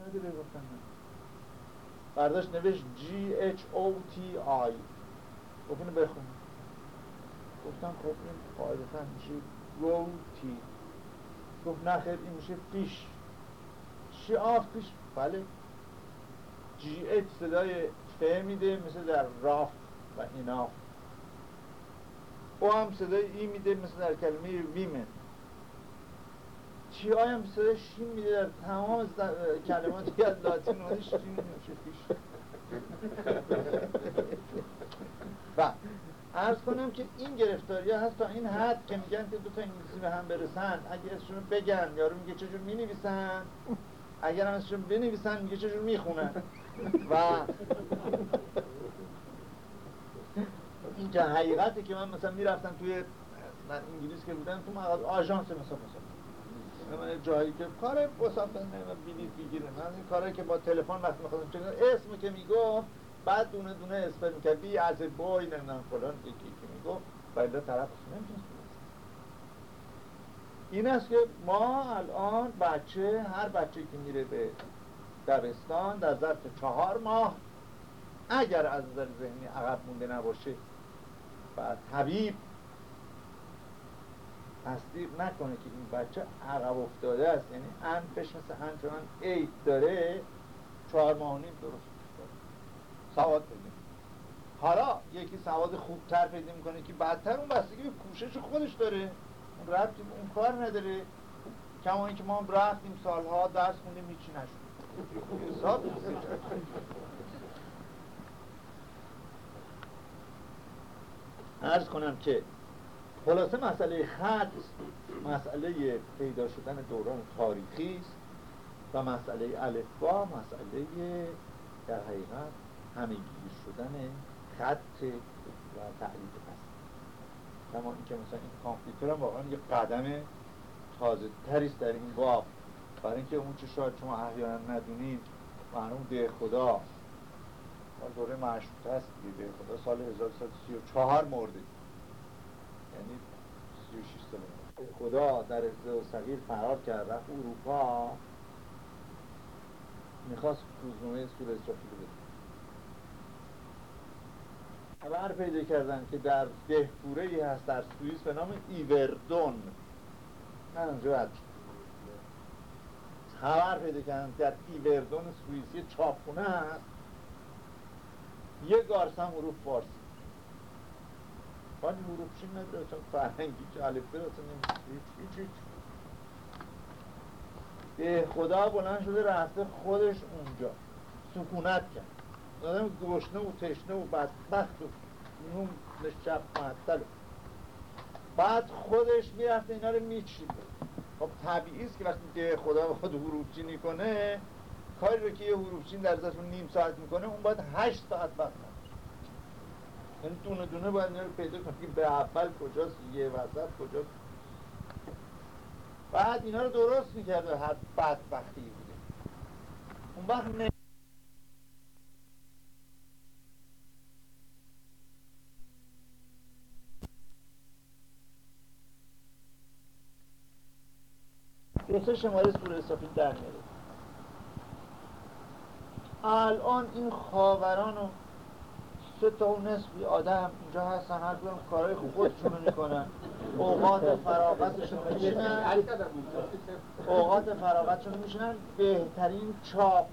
نداره گفتن؟ برداشت نوشت G H O T I. گفت اینو بخون گفتم خب این قاعدتا میشه تی گفت نه خیر این میشه فیش. چی آف فیش؟ بله. جی اچ صدای ف میده مثل در راف و اینا. او هم صدای ای میده مثل در کلمه ویمن. چی هم صدای شین میده در تمام کلمات از لاتین اومده شین میشه پیش. و ارز کنم که این گرفتاری ها هست تا این حد که میگن که دو تا انگلیسی به هم برسن. اگه اسمشون بگن یارو میگه چجور می نویسن اگر هم اسمشون بنویسن میگه چجور می‌خونن؟ و این که حقیقتی که من مثلا می‌رفتم توی من انگلیس که بودم تو مغازه آژانس مثلا مثلا. جایی که کار بسافتن من بلیط بگیره من این کاری که با تلفن وقتی می‌خواستم اسم که می‌گفت بعد دونه دونه اسپل می‌کرد بی از بای نمی‌دونم فلان یکی که می‌گفت بایده طرف نمی‌تونست این است که ما الان بچه هر بچه که میره به دبستان در ظرف چهار ماه. اگر از نظر ذهنی عقب مونده نباشه و طبیب تصدیق نکنه که این بچه عقب افتاده است. یعنی انفش مثل انفمان اید داره. چهار ماه نیم درست سواد پیدا حالا یکی سواد خوبتر پیدا می‌کنه که بعدتر اون بستگی به کوشش خودش داره. اون ربطی اون کار نداره. کما اینکه ما رفتیم سالها درس خوندیم هیچی نشد. ارز کنم که خلاصه مسئله خط مسئله پیدا شدن دوران تاریخی است و مسئله الفبا مسئله در حقیقت همهگیر شدن خط و تعلیق هست کما اینکه مثلا این کامپیوتر هم واقعا یه قدم تازه تریست در این باب. برای اینکه اون چه شاید شما احیانا ندونید مرحوم ده خدا دوره مشروط هست ده خدا سال 1334 مرده. یعنی 36 سال خدا در و صغیر فرار کرد رفت اروپا. می‌خواست روزنامه سور اسرافیل بده. خبر پیدا کردن که در دهپوره ای هست در سوئیس به نام ایوردون. من اونجا خبر پیدا کردن در ایوردون سوئیسی چاپخونه هست یه گارسم حروف فارسی. ولی حروف چی چون فرهنگی که الفبه هیچ به خدا بلند شده رفته خودش اونجا. سکونت کرد. آدم گشنه و تشنه و بدبخت و نوم شب معطل. بعد خودش می‌رفته اینا رو میچیده خب طبیعی است که وقتی که خدا بخواد حروفچینی می‌کنه کاری رو که یه حروفچین در ازتون نیم ساعت می‌کنه اون باید هشت ساعت وقت یعنی دونه دونه باید اینا رو پیدا کنیم به اول کجاست یه وسط کجاست. بعد اینا رو درست می‌کرده هر بدبختی بوده. اون وقت دو شماره سوره صافی در میاره. الان این خاوران و سه تا و نصفی آدم اینجا هستن هر کدوم کارهای خودشونو می‌کنن. اوقات فراغتشون میشنن اوقات فراغتشون میشنن بهترین چاپ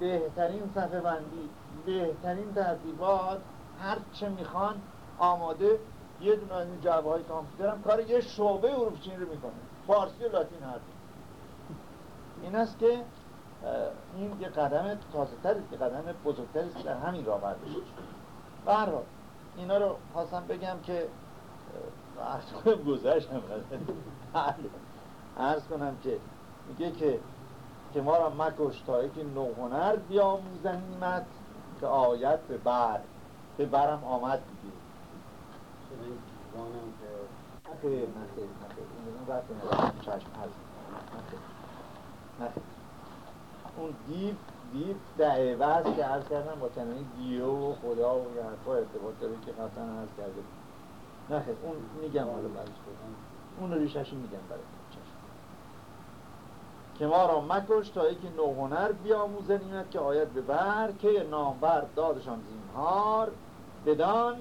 بهترین صفحه بندی بهترین ترتیبات هر چه می‌خوان آماده یه دونه از این جعبه های کامپیوتر هم کار یه شعبه چین رو می‌کنه. فارسی و لاتین هر این است که این یه قدم تازه تر یه قدم بزرگتری است در همین راه برداشت برحال اینا رو خواستم بگم که عرض گذشت هم عرض کنم که میگه که که ما را مکش تا یکی نوهنر بیاموزنیمت که آیت به بر. به برم آمد دیگه. خیر نه خیر نه این چشم هست نه اون دیو دیو در عوض که عرض کردم با کنانی دیو و خدا و یه حرفا ارتباط داره که قطعا عرض کرده نه خیر اون میگم حالا برش اون رو ریششی میگم برای که ما را مکش تا یکی نوهنر بیاموزنیمت که آید به بر که نامبر دادشان زینهار بدان.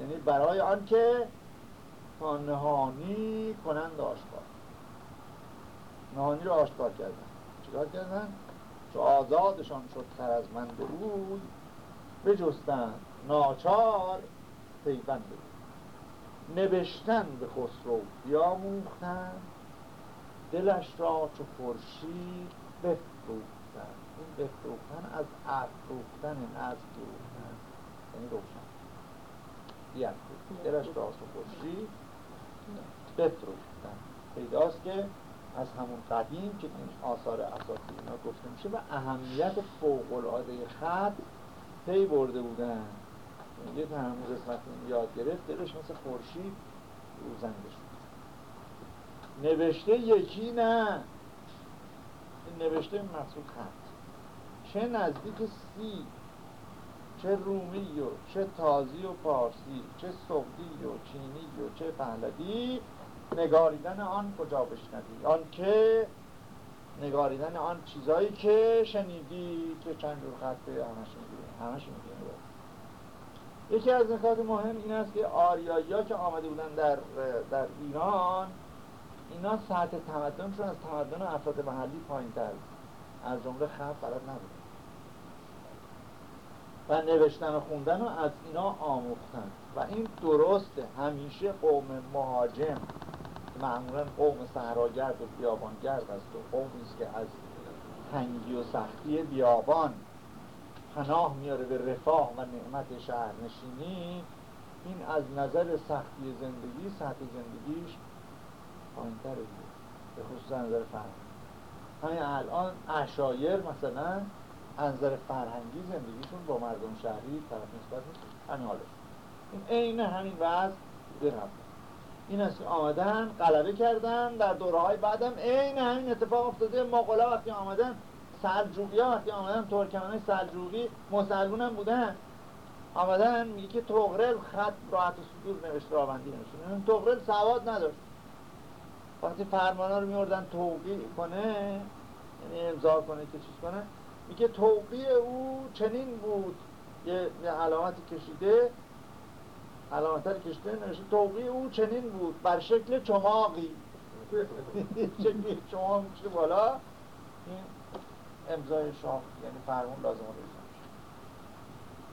یعنی برای آنکه نهانی کنند آشکار. نهانی رو آشکار کردن. چیکار کردن؟ چو آزادشان شد خرزمند اوی بجستن ناچار پیوند نوشتن به خسرو بیاموختن دلش را چو خورشید بفروختن. این بفروختن از افروختن از فروختن. یعنی روشن. دلش را چو خورشید بفروختن پیداست که از همون قدیم که این آثار اساسی اینا گفته میشه و اهمیت فوق‌العاده خط پی برده بودن. یه تحموز اسمت یاد گرفت دلش مثل خورشید روزنده شد نوشته یکی نه. نوشته محصول خط. چه نزدیک سی چه رومی و چه تازی و پارسی چه سقدی و چینی و چه پهلوی نگاریدن آن کجا بشنوی؟ آن که نگاریدن آن چیزایی که شنیدی که چند جور خط همش می‌گیره. همش می‌گیره. یکی از نکات مهم این است که آریایی ها که آمده بودن در, در ایران اینا سطح تمدنشون از تمدن افراد محلی پایین تر از جمله خط بلد نبود و نوشتن و خوندن رو از اینا آموختن. و این درسته. همیشه قوم مهاجم معمولا قوم صحراگرد و بیابانگرد است و است که از تنگی و سختی بیابان پناه میاره به رفاه و نعمت شهرنشینی. این از نظر سختی زندگی سطح زندگیش پایین تره به خصوص نظر فرهنگی همین الان اشایر مثلا از نظر فرهنگی زندگیشون با مردم شهری طرف نسبت همین حاله این عین همین وضع درم این است آمدن غلبه کردن در دوره های بعدم عین همین اتفاق افتاده. مغلا وقتی آمدن سلجوقی ها وقتی آمدن ترکمنای سلجوقی مسلمون هم بودن. آمدن میگه که تغرل خط راحت و صدور نوشته راوندی نوشته. تغرل سواد نداشت. وقتی فرمانا رو میوردن توقیع کنه یعنی امضا کنه که چیز کنه میگه توقیع او چنین بود. یه, علامتی کشیده علامت کشیده نوشته توقیع او چنین بود. بر شکل چماقی. شکل چماق میشه بالا. این امضای شاه یعنی فرمون لازم رو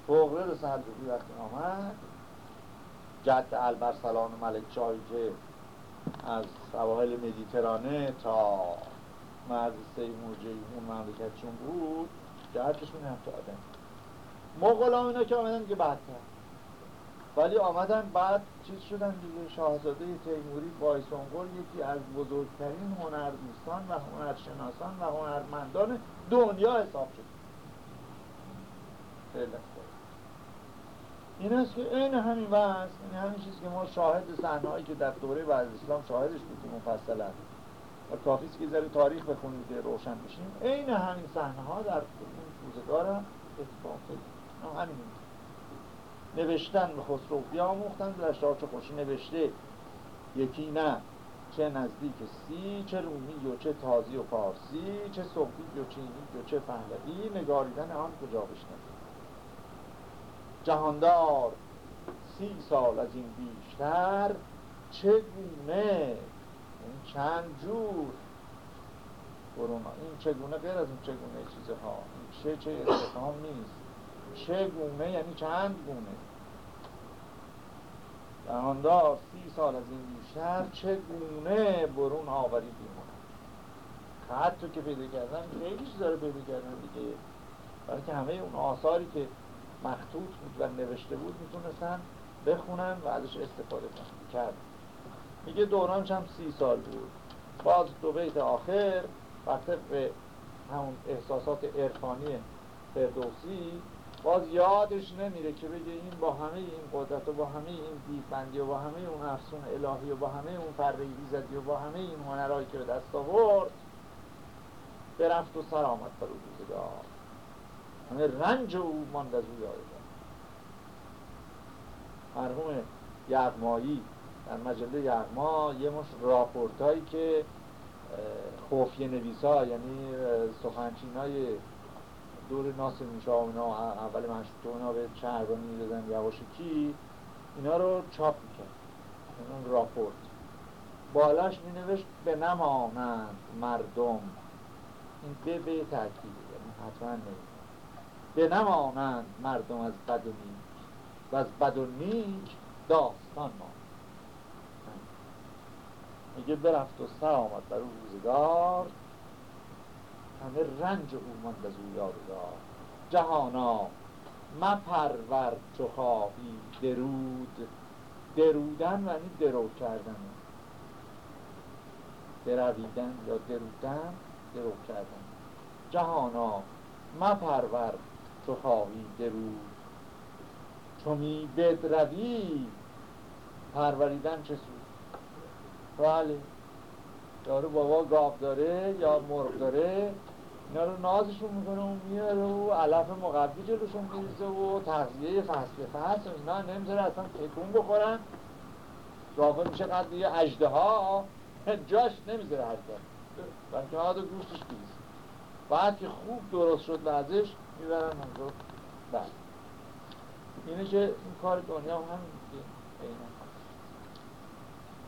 فوقره سلجوقی وقتی آمد. جد البرسلان ملک چای که از سواحل مدیترانه تا مرز سیموجه اون مملکتشون بود جهتشون هم تا آدم. مغلا اینا که آمدن که بدتر ولی آمدن بعد چیز شدن دیگه شاهزاده تیموری بایسونگور یکی از بزرگترین هنردوستان و هنرشناسان و هنرمندان دنیا حساب شد. این است که این همین وضع این همین چیزی که ما شاهد صحنه‌ای که در دوره بعد اسلام شاهدش بودیم مفصلا. و کافی که ذره تاریخ بخونید که روشن بشیم. عین همین صحنه ها در اون روزگار اتفاق همین. نوشتن به خسرو. بیاموختن در چه خوشی نوشته. یکی نه. چه نزدیک سی چه رومی و چه تازی و فارسی چه صوفی و چینی و چه پهلوی نگاریدن آن کجا بشنوی جهاندار سی سال از این بیشتر. چگونه این چند جور؟ کرونا این چگونه غیر از این چگونه چیزها؟ این چه چه استفهام نیست؟ چگونه یعنی چند گونه؟ جهاندار سی سال از این بیشتر چگونه برون آوری بیمونه خط رو که پیدا کردن خیلی چیزا رو پیدا کردن دیگه. برای که همه اون آثاری که مخطوط بود و نوشته بود می‌تونستن بخونن و ازش استفاده کنن. کرد. میگه دورانش هم سی سال بود. باز دو بیت آخر وقتی به همون احساسات عرفانی فردوسی باز یادش نمیره که بگه این با همه این قدرت و با همه این دیفندی و با همه اون افسون الهی و با همه اون فرده ایزدی و با همه این هنرهایی که به دست آورد برفت و سر آمد بر روزگار. همه رنج او ماند از او یاد مرحوم یغمایی در مجله یغما یه مش راپورت هایی که خوفیه نویس ها یعنی سخنچین های دور ناصر میشا اینا اول مشروط اینا به شهربانی می‌دادن یواشکی. اینا رو چاپ می‌کرد. اون راپورت. بالاش می نوشت به نمانند مردم. این به به یعنی حتما نوشت به نمانند مردم از بد و نیک. و از بد و نیک داستان ما. میگه برفت و سر آمد بر روزگار. همه رنج او ماند از او یادگار جهانا مپرور چو خواهی درود. درودن و این درو کردن. درویدن یا درودن درو کردن. جهانا مپرور چو خواهی درود. چو می بدروی پروریدن چه سود؟ بله. یارو بابا گاو داره یا مرغ داره؟ اینا رو نازشون می‌کنه و میاره و علف مقبی جلوشون میریزه و تغذیه فصل به فصل و اینا نمی‌ذاره اصلا تکون بخورن. گاوه میشه قد یه اجده ها جاش نمی‌ذاره حتی بلکه ها گوشتش بیز بعد که خوب درست شد ازش می‌برن اونجا بعد اینه که این کار دنیا هم همین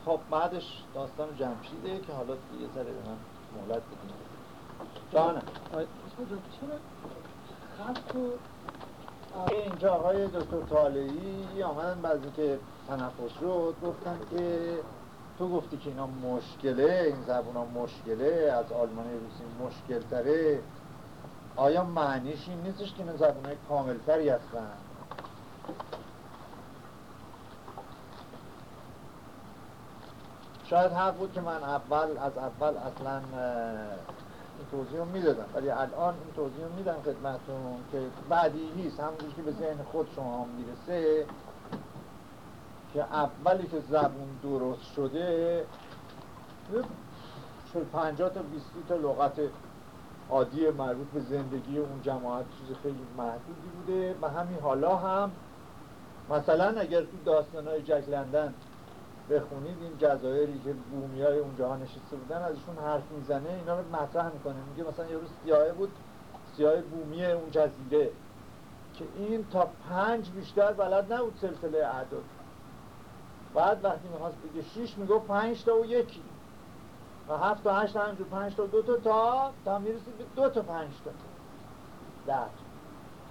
خب بعدش داستان جمشیده که حالا یه ذره به من مهلت بدیم اینجا آقای دکتر طالعی آمدن بعضی که تنفس شد گفتن که تو گفتی که اینا مشکله این زبون ها مشکله از آلمانی روسی مشکل تره. آیا معنیش این نیستش که این زبون های کامل تری هستن؟ شاید حق بود که من اول از اول اصلا این توضیح رو می‌دادم. ولی الان این توضیح رو میدم خدمتون که بعدی نیست. همونجور که به ذهن خود شما می‌رسه که اولی که زبون درست شده شد پنجاه تا بیستی تا لغت عادی مربوط به زندگی اون جماعت چیز خیلی محدودی بوده. و همین حالا هم مثلا اگر تو داستان های جک لندن بخونید این جزایری که بومی های اونجا نشسته بودن ازشون حرف می‌زنه اینا رو مطرح می‌کنه. میگه مثلا یه روز سیاهه بود سیاه بومی اون جزیره که این تا پنج بیشتر بلد نبود سلسله اعداد. بعد وقتی می‌خواست بگه شیش میگو پنج تا و یکی. و هفت تا هشت همجور پنج تا دو تا تا تا می‌رسید به دو تا پنج تا. ده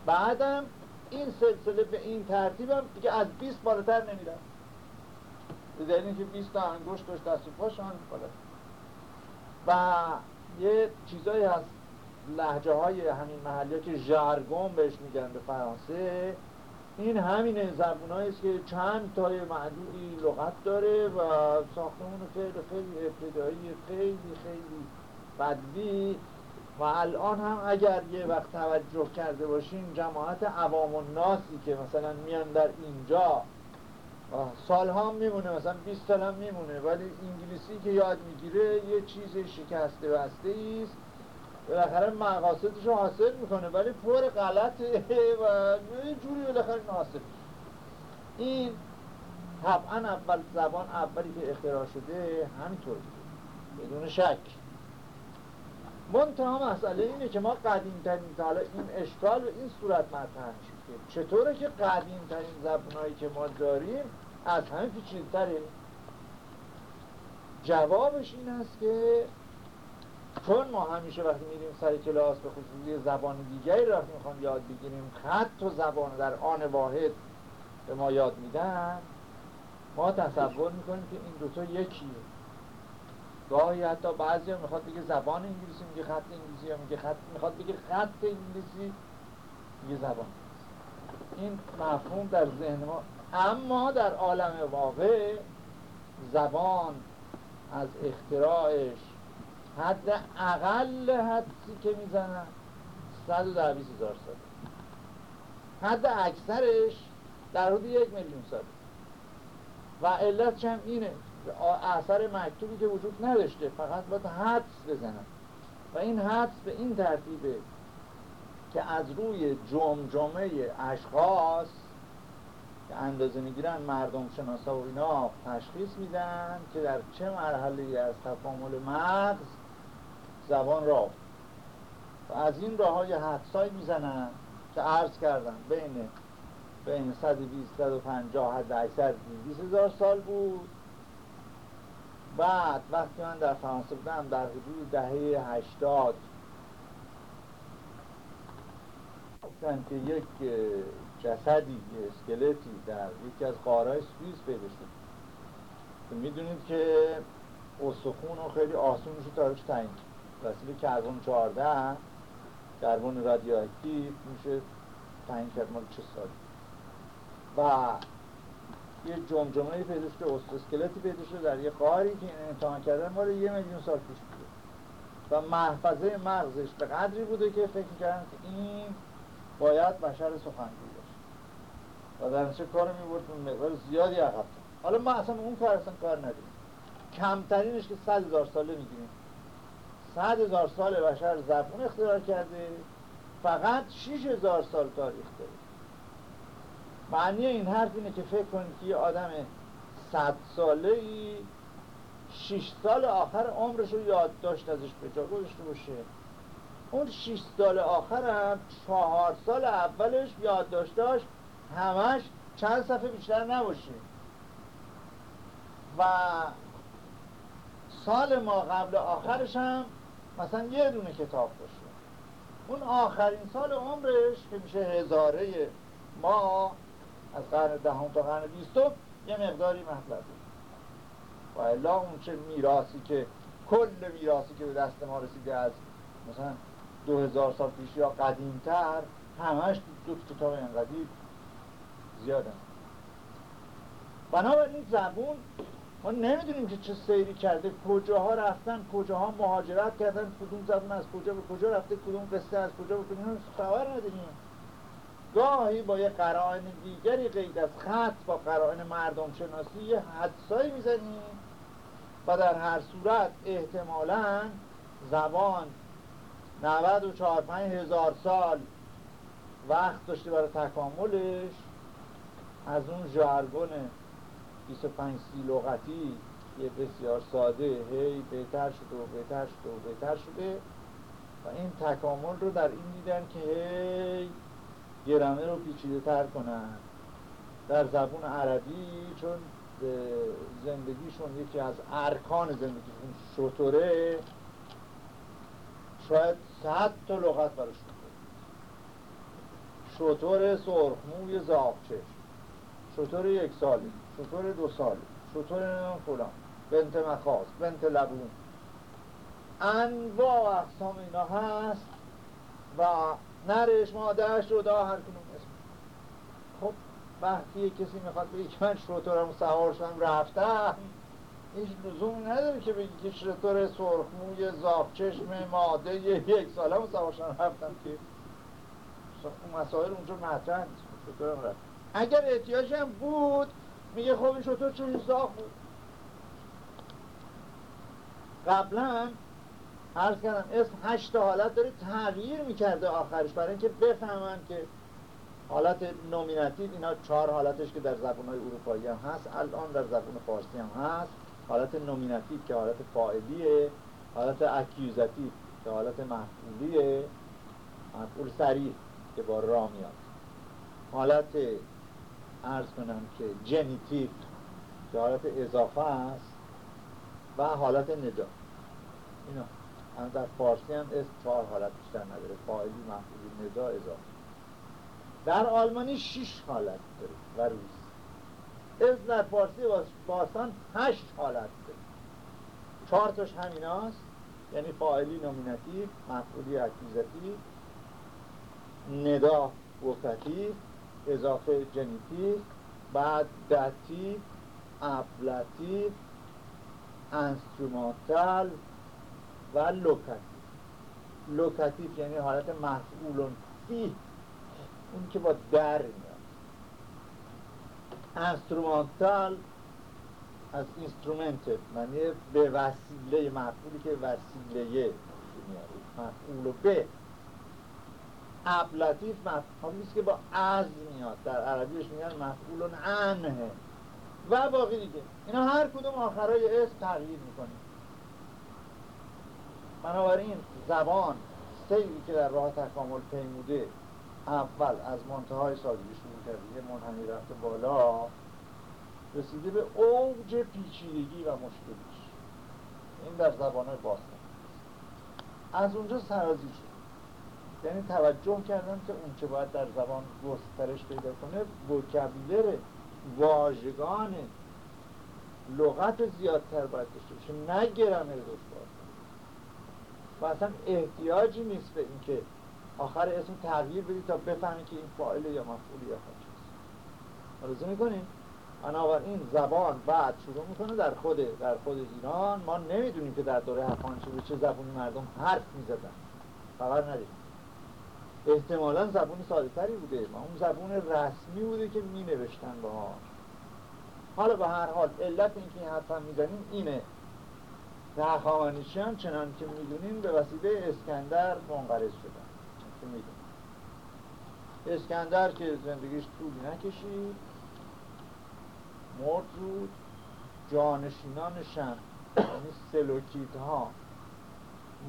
بعدم این سلسله به این ترتیبم دیگه از 20 بالاتر نمیرم به دلیل اینکه 20 تا انگشت داشت دست و پاشان و یه چیزایی هست لحجه های همین محلی که ژارگون بهش میگن به فرانسه. این همین زبون است که چند تای معدودی لغت داره و ساختمون خیلی خیلی ابتدایی خیلی خیلی بدی و الان هم اگر یه وقت توجه کرده باشین جماعت عوام و ناسی که مثلا میان در اینجا سال هم میمونه مثلا 20 سال هم میمونه ولی انگلیسی که یاد می‌گیره یه چیز شکسته بسته است. بالاخره مقاصدش رو حاصل می‌کنه ولی پر غلطه و یه جوری بالاخره حاصل این طبعا اول زبان اولی که اختراع شده همینطور بدون شک. منتها مسئله اینه که ما قدیم ترین حالا این اشکال و این صورت مطرح شده چطوره که قدیم ترین زبانهایی که ما داریم از همه پیچیدتره جوابش این است که چون ما همیشه وقتی میریم سر کلاس به خصوص زبان دیگری را می‌خوام یاد بگیریم خط و زبان در آن واحد به ما یاد میدن ما تصور می‌کنیم که این دوتا یکیه. گاهی حتی بعضی می‌خواد بگه زبان انگلیسی میگه خط انگلیسی یا میگه خط می‌خواد بگه خط انگلیسی میگه زبان این مفهوم در ذهن ما اما در عالم واقع زبان از اختراعش حد اقل حدی که می‌زنن 110 هزار سال حد اکثرش در حدود یک میلیون سال و علت هم اینه اثر مکتوبی که وجود نداشته فقط باید حدس بزنن. و این حدس به این ترتیبه که از روی جمجمه اشخاص که اندازه می‌گیرن مردم شناسا و اینا تشخیص میدن که در چه مرحله از تکامل مغز زبان راه و از این راه های حدسای می‌زنن که عرض کردن بین بین 120 150 حد اکثر 200 هزار سال بود. بعد وقتی من در فرانسه بودم در حدود دهه 80 گفتن که یک جسدی اسکلتی در یکی از قارهای سوئیس پیدا شد. می‌دونید که استخون رو خیلی آسون میشه تاریخش تعیین وسیله کربن 14 کربن رادیواکتیو میشه تعیین کرد مال چه سالی. و یه جمجمه پیدا شده اسکلتی پیدا شده در یه قاری که این امتحان کردن مال یه میلیون سال پیش بوده. و محفظه مغزش به قدری بوده که فکر کردن که این باید بشر سخنگوی و در چه کار می‌برد؟ اون مقدار زیادی عقب حالا ما اصلا اون کار اصلا کار نداریم. کمترینش که صد هزار ساله می‌گیریم. صد هزار سال بشر زبون اختراع کرده. فقط شیش هزار سال تاریخ داره. معنی این حرف اینه که فکر کنید که یه آدم صد ساله ای شیش سال آخر عمرش رو یادداشت ازش به جا گذاشته باشه. اون شیش سال آخر هم چهار سال اولش یادداشتاش همش چند صفحه بیشتر نباشه. و سال ما قبل آخرش هم مثلا یه دونه کتاب باشه. اون آخرین سال عمرش که میشه هزاره ما از قرن دهم تا قرن بیستم یه مقداری مطلب و الا اون چه میراسی که کل میراسی که به دست ما رسیده از مثلا دو هزار سال پیش یا قدیمتر همش دو کتاب اینقدی زیادن. بنابراین زبون ما نمی‌دونیم که چه سیری کرده کجاها رفتن کجاها مهاجرت کردن کدوم زبون از کجا به کجا رفته کدوم قصه از کجا به کدوم خبر نداریم. گاهی با یه قرائن دیگری قید از خط با قرائن مردم شناسی یه حدسایی می‌زنیم. و در هر صورت احتمالا زبان 94 5 هزار سال وقت داشته برای تکاملش. از اون ژارگون 25 سی لغتی یه بسیار ساده هی بهتر شده و بهتر شده و بهتر شده و این تکامل رو در این دیدن که هی گرامه رو پیچیده تر کنن. در زبون عربی چون زندگیشون یکی از ارکان زندگیشون شطوره شاید صد تا لغت برای شطور سرخموی زاغچه شطور یک ساله شطور دو ساله شطور نمی‌دونم فلان بنت مخاص بنت لبون. انواع اقسام اینا هست و نرش مادرش رو دا هر کنون اسم. خب وقتی کسی می‌خواد بگه که من شطورم سوار شدم رفتم. هیچ لزوم نداره که بگی که شطور سرخموی زاف چشم ماده یک ساله هم سوار شدم رفتم که. مسائل اونجا مطرح نیست. شطورم رفت. اگر احتیاج هم بود میگه خب این شطور چون زاف بود. قبلا عرض کردم اسم هشت حالت داره تغییر می‌کرده آخرش برای اینکه بفهمن که حالت nominative اینا چهار حالتش که در زبان های اروپایی هم هست الان در زبان فارسی هم هست. حالت nominative که حالت فاعلیه حالت accusative که حالت مفعولیه مفعول صریح که با را میاد. حالت ارز کنم که جنیتیو که حالت اضافه است و حالت ندا اینا در فارسی هم اسم چهار حالت بیشتر نداره. فاعلی مفعولی ندا اضافه. در آلمانی شش حالت داره و روز. اسم در فارسی باستان هشت حالت داره. چهار تاش همیناست. یعنی فاعلی nominative مفعولی accusative ندا vocative اضافه genitive بعد dative ablative instrumental و locative. locative یعنی حالت مفعول فی اون که با در میاد. از instrument معنی به وسیله مفعولی که وسیله میاد مفعول به ablative مفعولی که با از میاد. در عربیش میگن مفعول عنه. و باقی دیگه. اینا هر کدوم آخرای اسم تغییر می‌کنه. بنابراین زبان سیری که در راه تکامل پیموده اول از منتهای سادگی شروع کرده یه منحنی رفته بالا رسیده به اوج پیچیدگی و مشکلیش. این در زبان باستان از اونجا سرازی شد. یعنی توجه کردن که اون چه باید در زبان گسترش پیدا کنه وکبلر واژگان لغت زیادتر باید داشته باشه نه گرامر دشوار و اصلا احتیاجی نیست به اینکه آخر اسم تغییر بدید تا بفهمید که این فاعل یا مفعول یا خواهد است می‌کنیم؟ بنابراین زبان بعد شروع می‌کنه در خود در خود ایران. ما نمی‌دونیم که در دوره هخامنشی به چه زبونی مردم حرف می‌زدن. خبر نداریم. احتمالا زبون ساده تری بوده. و اون زبون رسمی بوده که می نوشتن باهاش. حالا به هر حال علت اینکه این حرف هم می‌زنیم اینه. هخامنشی هم چنان که می‌دونیم به وسیله اسکندر منقرض شدن. که می‌دونیم. اسکندر که زندگیش طولی نکشید. مرد زود جانشینان شم یعنی سلوکیت ها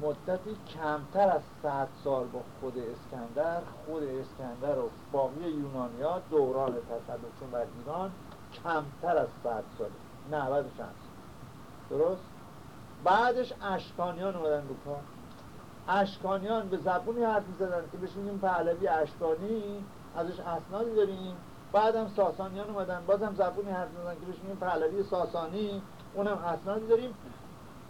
مدتی کمتر از 100 سال با خود اسکندر خود اسکندر و باقی یونانیا دوران تسلطشون بر ایران کمتر از 100 سال 90 چند درست؟ بعدش اشکانیان اومدن رو کار. اشکانیان به زبونی حرف می‌زدن که بهش میگیم پهلوی اشکانی. ازش اسنادی داریم. بعدم ساسانیان اومدن. بازم زبونی حرف می‌زدن که بهش میگیم پهلوی ساسانی. اونم اسنادی داریم.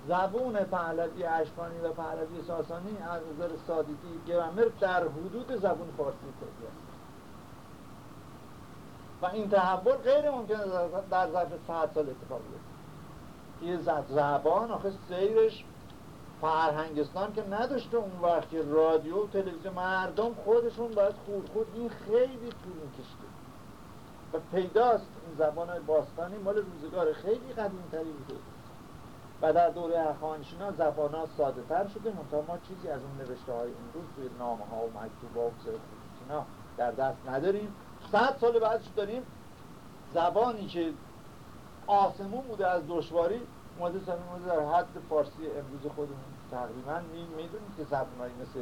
زبون پهلوی اشکانی و پهلوی ساسانی از نظر سادگی گرامر در حدود زبون فارسی است و این تحول غیر ممکنه در ظرف صد سال اتفاق بیفته. یه زبان آخه سیرش فرهنگستان که نداشته اون وقت که رادیو و تلویزیون مردم خودشون باید خود خود این خیلی طول میکشته و پیداست. این زبان باستانی مال روزگار خیلی قدیم تری بوده. و در دوره اخوانشینا زبان ها ساده تر شده منتها ما چیزی از اون نوشته های روز توی نامه ها و مکتوب ها و در دست نداریم. صد سال بعدش داریم. زبانی که آسمون بوده از دشواری اومده اومده در حد فارسی امروز خودمون تقریبا می‌دونیم که زبانهایی مثل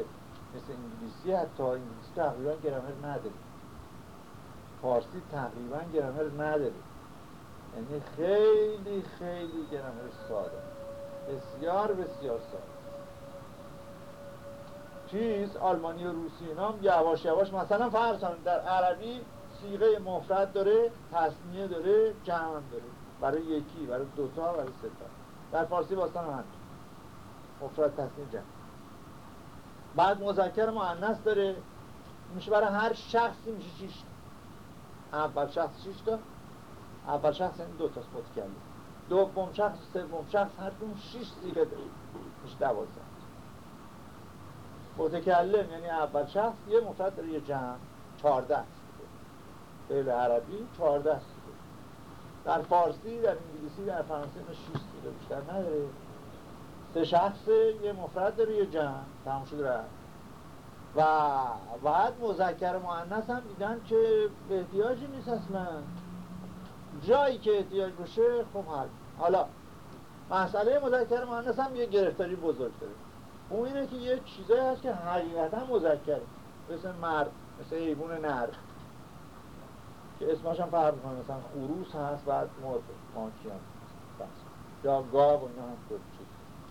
مثل انگلیسی حتی انگلیسی تقریبا گرامر نداره فارسی تقریبا گرامر نداره یعنی خیلی خیلی گرامر ساده. بسیار بسیار ساده. چیز آلمانی و روسی اینا یواش یواش مثلا فرض در عربی سیغه مفرد داره تصمیه داره جمع داره. برای یکی برای دوتا برای سه در فارسی باستان هم مفرد تصمیه جمع. بعد مذکر مؤنث داره. میشه برای هر شخصی میشه چیش اول شخص شیش تا. اول شخص این دو تاست متکلم دوم شخص سوم شخص هر کدوم سیغه داره میشه دوازده. متکلم یعنی اول شخص یه مفرد داره یه جمع. چهارده است. فعل عربی چهارده است. در فارسی در انگلیسی در فرانسه ما شیش سیغه بیشتر نداره. سه شخص یه مفرد داره یه جمع. تمام شده و بعد مذکر مؤنث هم دیدن که به احتیاجی نیست اصلا. جایی که احتیاج باشه خب حل حالا مسئله مذکر مؤنث هم یه گرفتاری بزرگ داره. اون اینه که یه چیزایی هست که حقیقتا مذکره. مثل مرد مثل حیوان نر. که اسمش هم فرق می‌کنه. مثلا خروس هست بعد مرد. مانکی هم یا گاو و اینا هم چیز.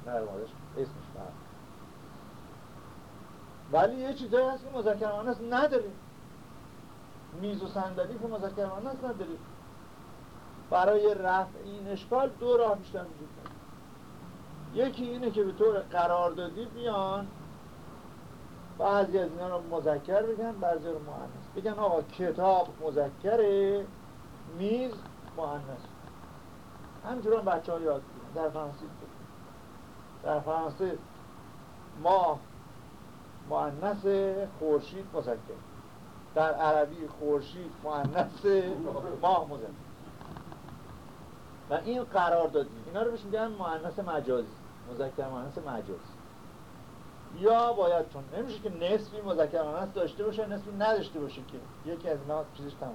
نرمادش اسمش فرق ولی یه چیزایی هست که مذکر مؤنث نداره. میز و صندلی که مذکر مؤنث نداره. برای رفع این اشکال دو راه بیشتر وجود یکی اینه که به طور قراردادی بیان بعضی از اینا رو مذکر بگن بعضی رو مؤنث. بگن آقا کتاب مذکره میز مؤنث. همینجور بچه ها یاد در فرانسه. در فرانسه ماه مؤنث خورشید مذکر. در عربی خورشید مؤنث ماه مذکر. و این قرار دادی اینا رو بهش میگن مؤنث مجازی. مذکر مؤنث مجازی. یا باید چون نمیشه که نصفی مذکر مؤنث داشته باشه نصفی نداشته باشه که یکی از اینا چیزش تمام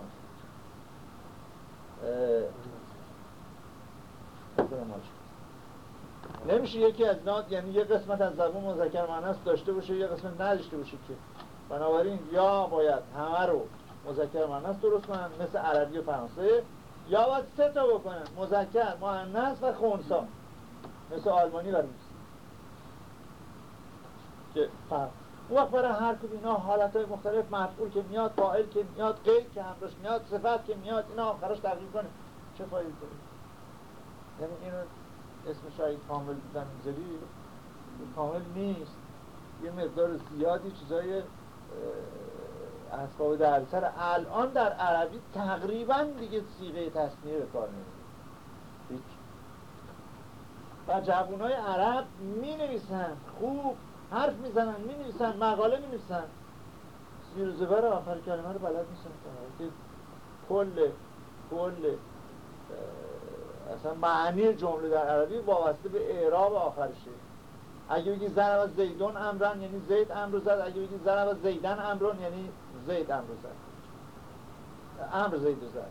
نمیشه یکی از اینا یعنی یه قسمت از زبون مذکر مؤنث داشته باشه یه قسمت نداشته باشه که. بنابراین یا باید همه رو مذکر مؤنث درست کنن مثل عربی و فرانسه یا باید سه تا بکنن. مذکر مؤنث و خونسا. مثل آلمانی و روسی. که فرق اون وقت برای هر کدوم اینا حالت های مختلف مفعول که میاد فاعل که میاد غیر که همراش میاد صفت که میاد اینا آخرش تغییر کنه. چه فایده داره؟ یعنی اینو اسم شاید کامل بودن می‌ذاری کامل نیست. یه مقدار زیادی چیزای اسباب در سر الان در عربی تقریبا دیگه سیغه تصمیه به کار نمید و جوانای عرب می نویسن خوب حرف می‌زنن می نویسن مقاله می نویسن زیر آخر کلمه رو بلد نیستن که کل کل اصلا معنی جمله در عربی وابسته به اعراب آخرشه. اگه بگی زن زیدون امرن یعنی زید امر زد. اگه بگی زن زیدن امرون یعنی زید امر زد امر زید زد.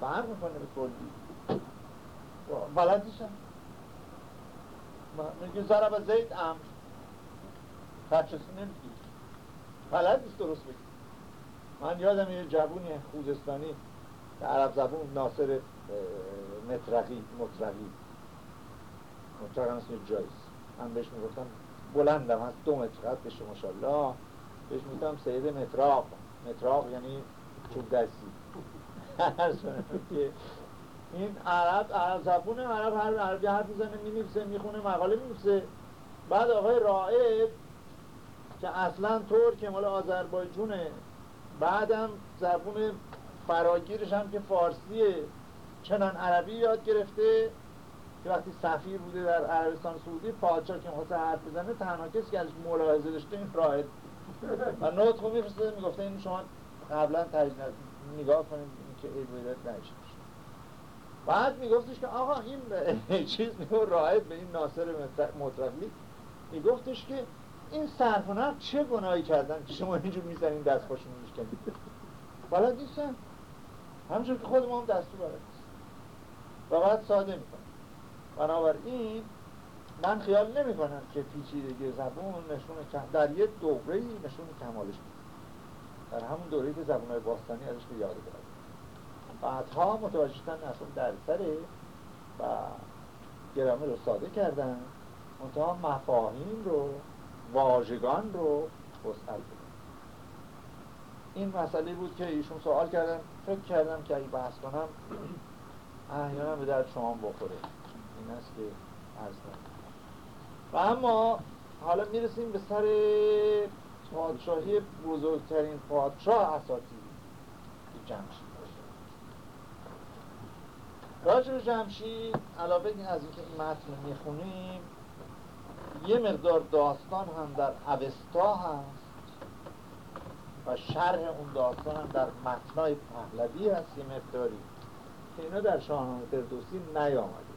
فرق می‌کنه به کلی. بلد نیستم میگه ضرب زید امر. فرچسی نمیگی. بلد درست بگی. من یادم یه جوونی خوزستانی عرب زبون ناصر مطرقی مطرقی. مطرق هم اسم جایز. من بهش می‌گفتم بلندم. هست دو متر. قد بشه ماشالله بهش می‌گفتم سید متراق متراق یعنی چوب دستی. این عرب عرب زبون عرب هر عربی حرف می‌زنه می‌نویسه می‌خونه مقاله می‌نویسه. بعد آقای رائد که اصلا که مال آذربایجونه بعدم زبون فراگیرش هم که فارسیه چنان عربی یاد گرفته که وقتی سفیر بوده در عربستان سعودی پادشاه که می‌خواسته حرف بزنه تنها کسی که ازش ملاحظه داشته این رائد و نوت رو میفرسته می‌گفته این شما قبلا تجنب نگاه کنید که ای نشه بعد میگفتش که آقا این چیز میگو راحت به این ناصر مطرقی میگفتش که این صرف چه گناهی کردن که شما اینجور می‌زنین دست پاشون میشکنید بلد نیستن. همچون که خود ما هم دستور بلد و بعد ساده می‌کنن بنابراین من خیال نمی کنم که پیچیدگی زبون نشون در یه دوره نشون کمالش در همون دوره که زبون باستانی ازش به یاد بعدها متوجه شدن اصلا در سره و گرامه رو ساده کردن منتها مفاهیم رو واژگان رو وسعت این مسئله بود که ایشون سوال کردن. فکر کردم که اگه بحث کنم احیانا به در شما بخوره. این است که عرض و اما حالا می‌رسیم به سر پادشاهی بزرگترین پادشاه اساطیری که جمشید راجب جمشید علاوه از اینکه این متن می‌خونیم یه مقدار داستان هم در اوستا هست و شرح اون داستان هم در متنای پهلوی هست یه مقداری که اینا در شاهنامه فردوسی نیامده.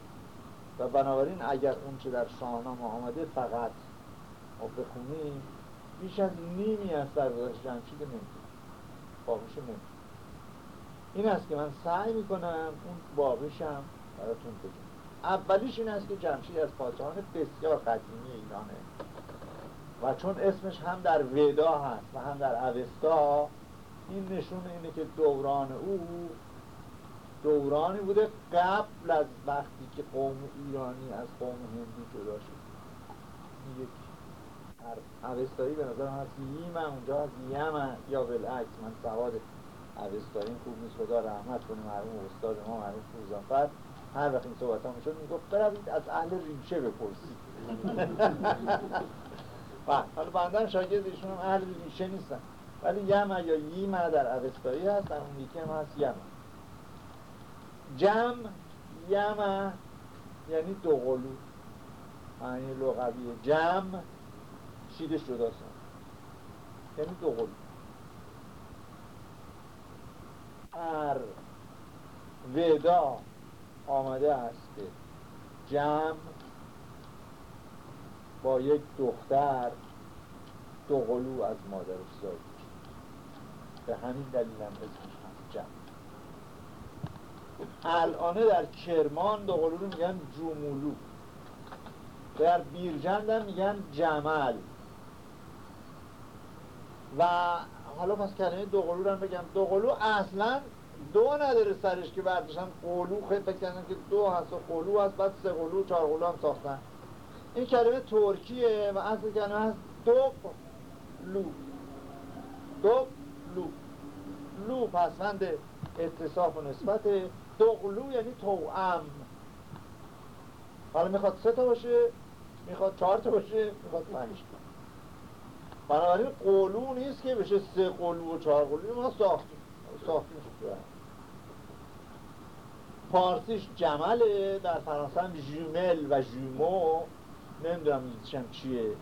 و بنابراین اگر اون چه در شاهنامه آمده فقط ما بخونیم بیش از نیمی از سرگذشت جمشید نمی‌دونیم باقیش نمی‌دونیم این است که من سعی می‌کنم اون باقیشم براتون بگم. اولیش این است که جمشید از پادشاهان بسیار قدیمی ایرانه. و چون اسمش هم در ودا هست و هم در اوستا این نشون اینه که دوران او دورانی بوده قبل از وقتی که قوم ایرانی از قوم هندی جدا شد. یک اوستایی به نظر هست ییم اونجا هست یم یا بالعکس من سواد اوستایی خوب نیست. خدا رحمت کنه مرحوم استاد ما مرحوم فروزانفر هر وقت این صحبت ها می‌شد می‌گفت بروید از اهل ریشه بپرسید. بله، حالا بندن شاگرد ایشون هم اهل ریشه نیستن. ولی یما یا یما در اوستایی هست در اون یکی هم هست یما جم یما یعنی دو قلو. معنی لغویه جم شیدش جداست یعنی دو قلو. هر ودا آمده است که جمع با یک دختر دو قلو از مادرش زاید به همین دلیل هم اسمش جمع. الانه در کرمان دو قلو رو میگن جومولو. در بیرجند هم میگن جمل. و حالا پس کلمه دو قلو رو بگم. دو قلو اصلا دو نداره سرش که برداشتن قلو خیلی فکر که دو هست و قلو هست بعد سه قلو چهار قلو هم ساختن. این کلمه ترکیه و اصل کلمه هست دو لو دو لو لو پسند اتصاف و نسبت دو قلو یعنی توام حالا می‌خواد سه تا باشه می‌خواد چهار تا باشه می‌خواد پنج تا. بنابراین قلو نیست که بشه سه قلو و چهار قلو. ما ساختیم. ساختیم. پارسیش جمله در فرانسه هم جومل و جومو. نمی‌دونم هم چیه.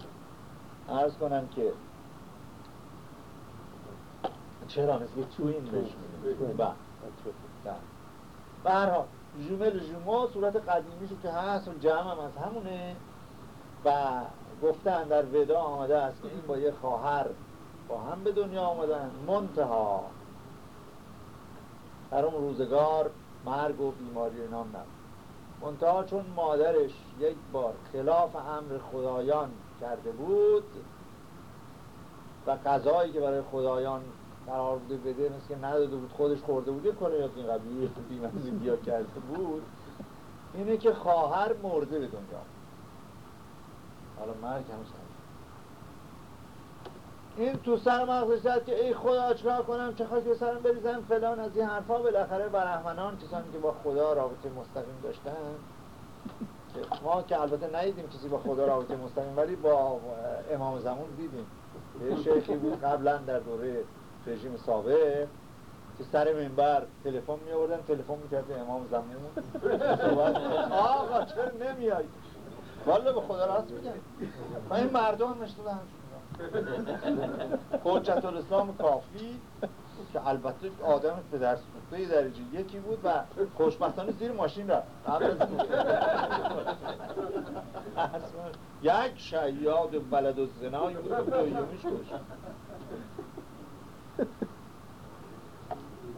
عرض کنم که چرا؟ مثل تو این. بله. به هر حال جومو صورت قدیمیشو که هست و جمع هم از همونه. و گفتن در ودا آمده است که این با یه خواهر با هم به دنیا آمدن. منتها. در اون روزگار مرگ و بیماری نام نبود. منتها چون مادرش یک بار خلاف امر خدایان کرده بود و غذایی که برای خدایان قرار بوده بده مثل که نداده بود خودش خورده بود کنه یا این قبیل بیمزی بیا کرده بود. اینه که خواهر مرده به دنیا. حالا مرگ همش این تو سر مغزش زد که ای خدا چکار کنم؟ چه خاک به سرم بریزم؟ فلان از این حرفا. بالاخره برهمنان کسانی که با خدا رابطه مستقیم داشتن ما که البته ندیدیم کسی با خدا رابطه مستقیم ولی با امام زمان دیدیم. یه شیخی بود قبلا در دوره رژیم سابق که سر منبر تلفن می آوردن تلفن می‌کرد امام زمان آقا چرا نمیای؟ والا به خدا راست میگن و این مردم مثل حجت الاسلام کافی که البته آدم پدر سوخته درجه یکی بود و خوشبختانه زیر ماشین رفت. یک شیاد بلد و زنایی بود که دویمیش کشت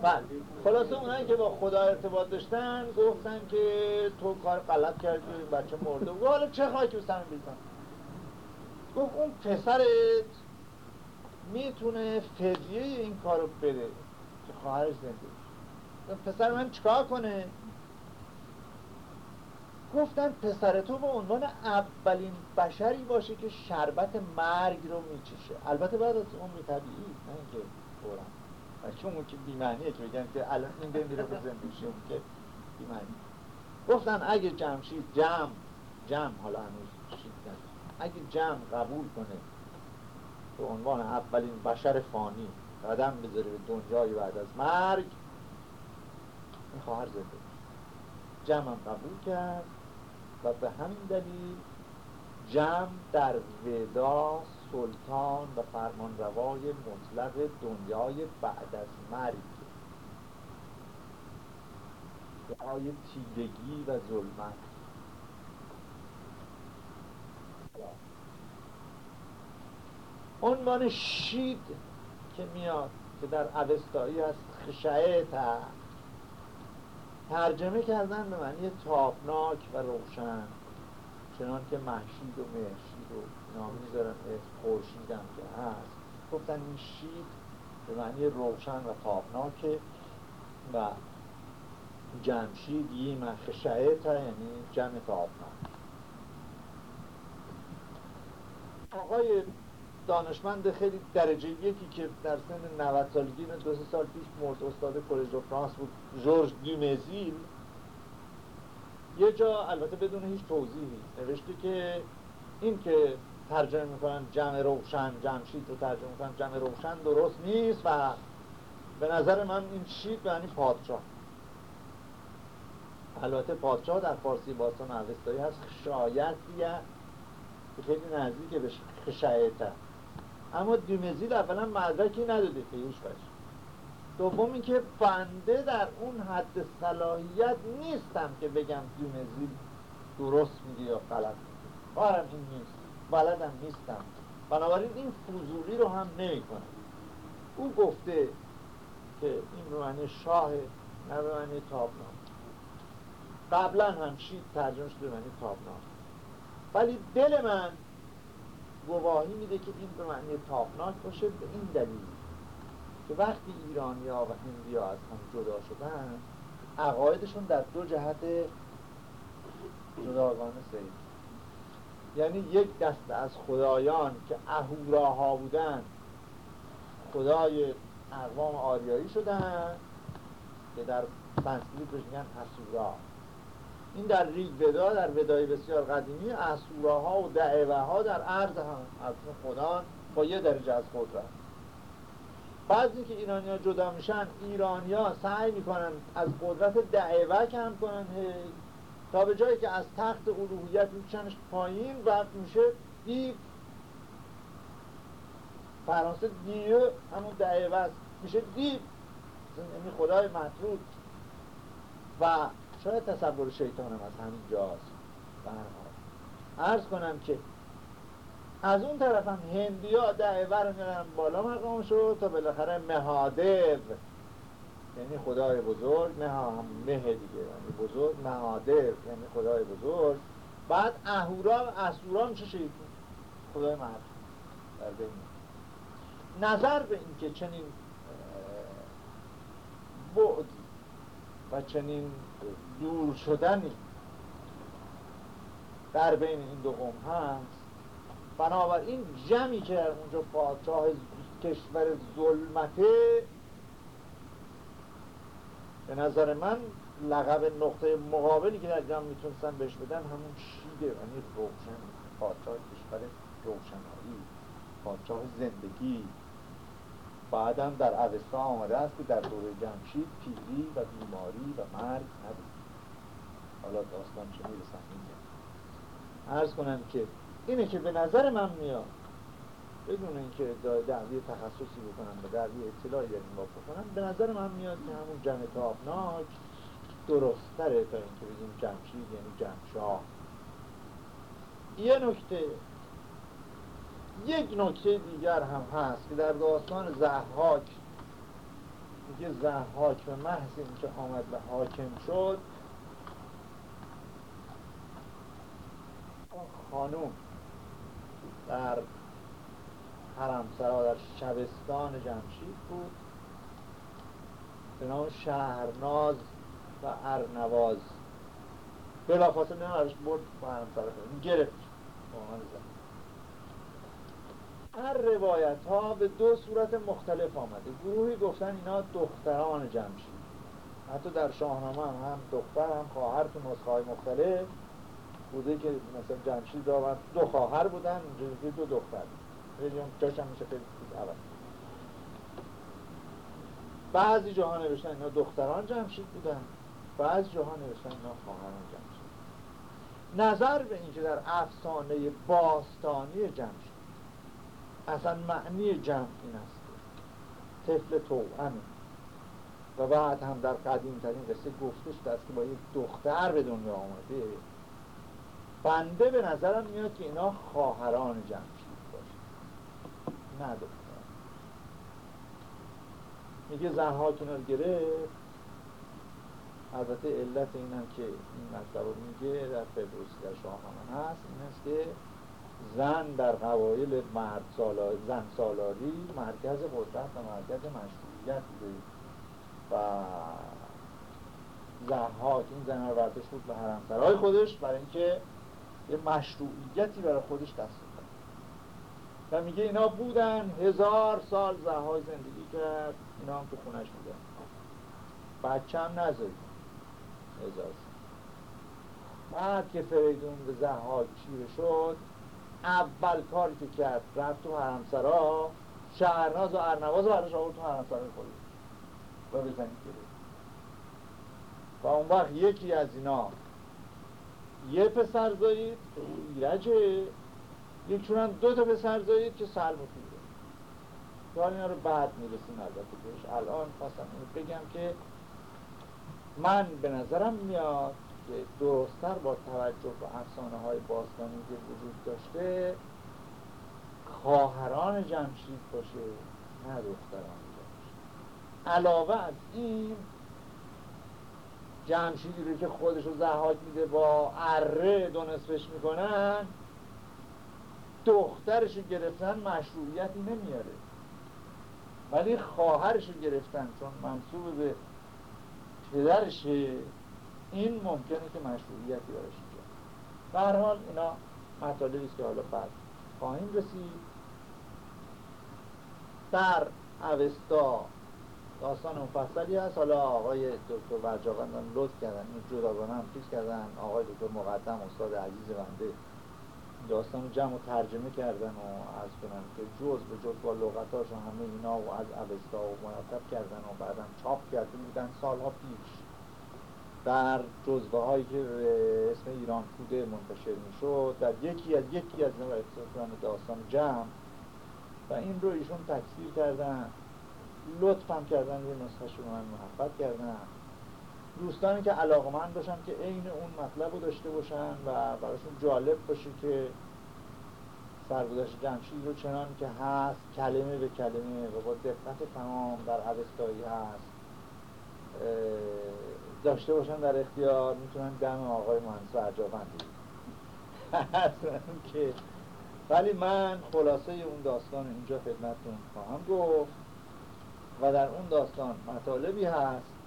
بله. خلاصه اونایی که با خدا ارتباط داشتن گفتن که تو کار غلط کردی بچه مرده و حالا چه خواهی که سرم بیزن گفت اون پسرت می‌تونه فدیه این کارو بده که خواهرش زنده پسر من چیکار کنه؟ گفتن پسر تو به عنوان اولین بشری باشه که شربت مرگ رو میچشه. البته بعد از اون طبیعی نه اینکه فورا و چون که بیمعنیه که بگن که الان این بمیره به زندگیشه اون که بیمعنی گفتن اگه جمشید جمع جمع حالا هنوز شید اگه جمع قبول کنه به عنوان اولین بشر فانی قدم بذاره به دنیای بعد از مرگ این خواهر زنده جمع قبول کرد و به همین دلیل جمع در ودا سلطان و فرمانروای مطلق دنیای بعد از مرگ. دعای تیرگی و ظلمت. عنوان شید که میاد که در عوستایی هست خشعه ترجمه کردن به معنی تابناک و روشن چنان که محشید و مهشید و نامی دارن اسم خورشید هم که هست. گفتن این شید به معنی روشن و تابناکه و جمشید یه خشعه یعنی جمع تابناک. آقای دانشمند خیلی درجه یکی که در سن 90 سالگی دو سه سال پیش مرد استاد کلج فرانس بود جورج دیمزیل یه جا البته بدون هیچ توضیحی نوشته که این که ترجمه می‌کنن جمع روشن جمشید رو ترجمه می‌کنن. جمع روشن درست نیست و به نظر من این شید یعنی پادشاه. البته پادشاه در فارسی باستان اوستایی هست. شاید که خیلی نزدیک به خشایته. اما دیمزیل اولا مدرکی نداده. که هیچ باشه. دوم اینکه بنده در اون حد صلاحیت نیستم که بگم دیمزیل درست میگه یا غلط میگه. بارم این نیست. بلدم نیستم. بنابراین این فضولی رو هم نمی او گفته که این به معنی شاه نه به معنی تابنام. قبلا هم ترجمه شده به معنی تابنام. ولی دل من گواهی میده که این به معنی تابناک باشه به این دلیل که وقتی ایرانیا و هندیا از هم جدا شدن عقایدشون در دو جهت جداگانه سید یعنی یک دست از خدایان که اهوراها بودن خدای اقوام آریایی شدن که در سنسکریت بهش میگن اسورا این در ریگ ودا در ودای بسیار قدیمی اسوراها و دئوه ها در عرض هم از خدا با یه درجه از خود رفت. بعد اینکه ایرانی ها جدا میشن ایرانی ها سعی می‌کنن از قدرت دئوه کم کنن تا به جایی که از تخت الوهیت می‌کشنش پایین و میشه دیو فرانسه دیو همون دعوه است میشه دیو یعنی خدای مطرود. و شاید تصور شیطانم از همین جاست؟ عرض کنم که از اون طرف هم هندی ها دعوه رو میرن بالا مقام شد تا بالاخره مهادو یعنی خدای بزرگ هم مه دیگه یعنی بزرگ مهادو یعنی خدای بزرگ. بعد اهورا و اسورا میشه شیطان خدای مرد در بین. نظر به اینکه چنین بعدی و چنین دور شدنی در بین این دو قوم هست. بنابراین جمعی که در اونجا پادشاه کشور ظلمته به نظر من لقب نقطه مقابلی که در جمع می‌تونستن بهش بدن همون شیده یعنی روشن پادشاه کشور روشنایی پادشاه زندگی. بعدم در اوستا آمده است که در دوره جمشید پیری و بیماری و مرگ نبود. حالا داستان چه می‌رسن اینجا. عرض کنم که اینه که به نظر من میاد بدون اینکه دعوی تخصصی بکنم و دعوی اطلاعی در این باب بکنم به نظر من میاد که همون جمع تابناک درستره تا اینکه بگیم جمشید یعنی جمشاه یه نکته یک نکته دیگر هم هست که در داستان زحاک میگه زحاک به محض اینکه آمد و حاکم شد خانوم در حرمسرا در شبستان جمشید بود. به نام شهرناز و ارنواز. بلافاصله نه ازش برد با حرمسرا گرفت. هر روایت ها به دو صورت مختلف آمده. گروهی گفتن اینا دختران جمشید. حتی در شاهنامه هم, هم دختر هم خواهر تو نسخه مختلف بوده که مثلا جمشید داور دو خواهر بودن اینجوری دو دختر. خیلی هم جاش هم میشه خیلی اول بعضی جاها نوشتن اینا دختران جمشید بودن. بعضی جاها نوشتن اینا خواهران جمشید. نظر به اینکه در افسانه باستانی جمشید. اصلا معنی جمع این است. طفل توأمه. و بعد هم در قدیم ترین قصه گفته شده که با یک دختر به دنیا آمده. بنده به نظرم میاد که اینا خواهران جمشید. دختر میگه زنها کنار گرفت. البته علت اینم که این مطلب رو میگه در فردوسی در شاهنامه هست این است که زن در قوایل مرد سالاری زن سالاری مرکز قدرت و مرکز مشروعیت بوده. و زنها که این زن رو بود به حرمسرای خودش برای اینکه یه مشروعیتی برای خودش دست و میگه اینا بودن هزار سال زهای زندگی کرد اینا هم تو خونش بودن. بچه هم نزدید هزار سال. بعد که فریدون به زهاک چیره شد اول کاری که کرد رفت تو حرمسرا شهرناز و ارنواز براش آورد تو حرمسرای خودش. و بزنید گرفت. و اون وقت یکی از اینا یه پسر زایید که ایرجه یکشون دو تا پسر زایید که سر مفیده که اینا رو بعد می‌رسیم البته بهش. الان خواستم بگم که من به نظرم میاد که درستتر با توجه به افسانه های باستانی که وجود داشته خواهران جمشید باشه نه دختران جمشید. علاوه از این جمشیدی رو که خودش رو زهاک میده با اره دو نصفش می‌کنن دخترش گرفتن مشروعیتی نمیاره. ولی خواهرش رو گرفتن چون منصوب به پدرشه این ممکنه که مشروعیتی اینجا به هر حال اینا مطالبی که حالا بعد خواهیم رسید. در اوستا داستان مفصلی هست. حالا آقای دکتر برجاقان لطف کردن این جداگانه هم چیز کردن. آقای دکتر مقدم استاد عزیز بنده. داستان جمع و ترجمه کردن و از کنن که جز به جز با لغتاشون همه اینا و از اوستا و مرتب کردن و بعدم چاپ کرده بودن سالها پیش. در جزوه هایی که اسم ایران فوده منتشر می شد در یکی از یکی از داستان جمع. و این رو ایشون تکثیر کردن. لطفم کردن یه نسخه رو من محبت کردن. دوستانی که علاقمند باشن که عین اون مطلب رو داشته باشن و براشون جالب باشه که سرگذشت جمشید رو چنان که هست کلمه به کلمه و با دقت تمام در عوستایی هست داشته باشن در اختیار می‌تونن دم آقای منصور عجابندی که. ولی من خلاصه اون داستان اینجا خدمتتون خواهم گفت و در اون داستان مطالبی هست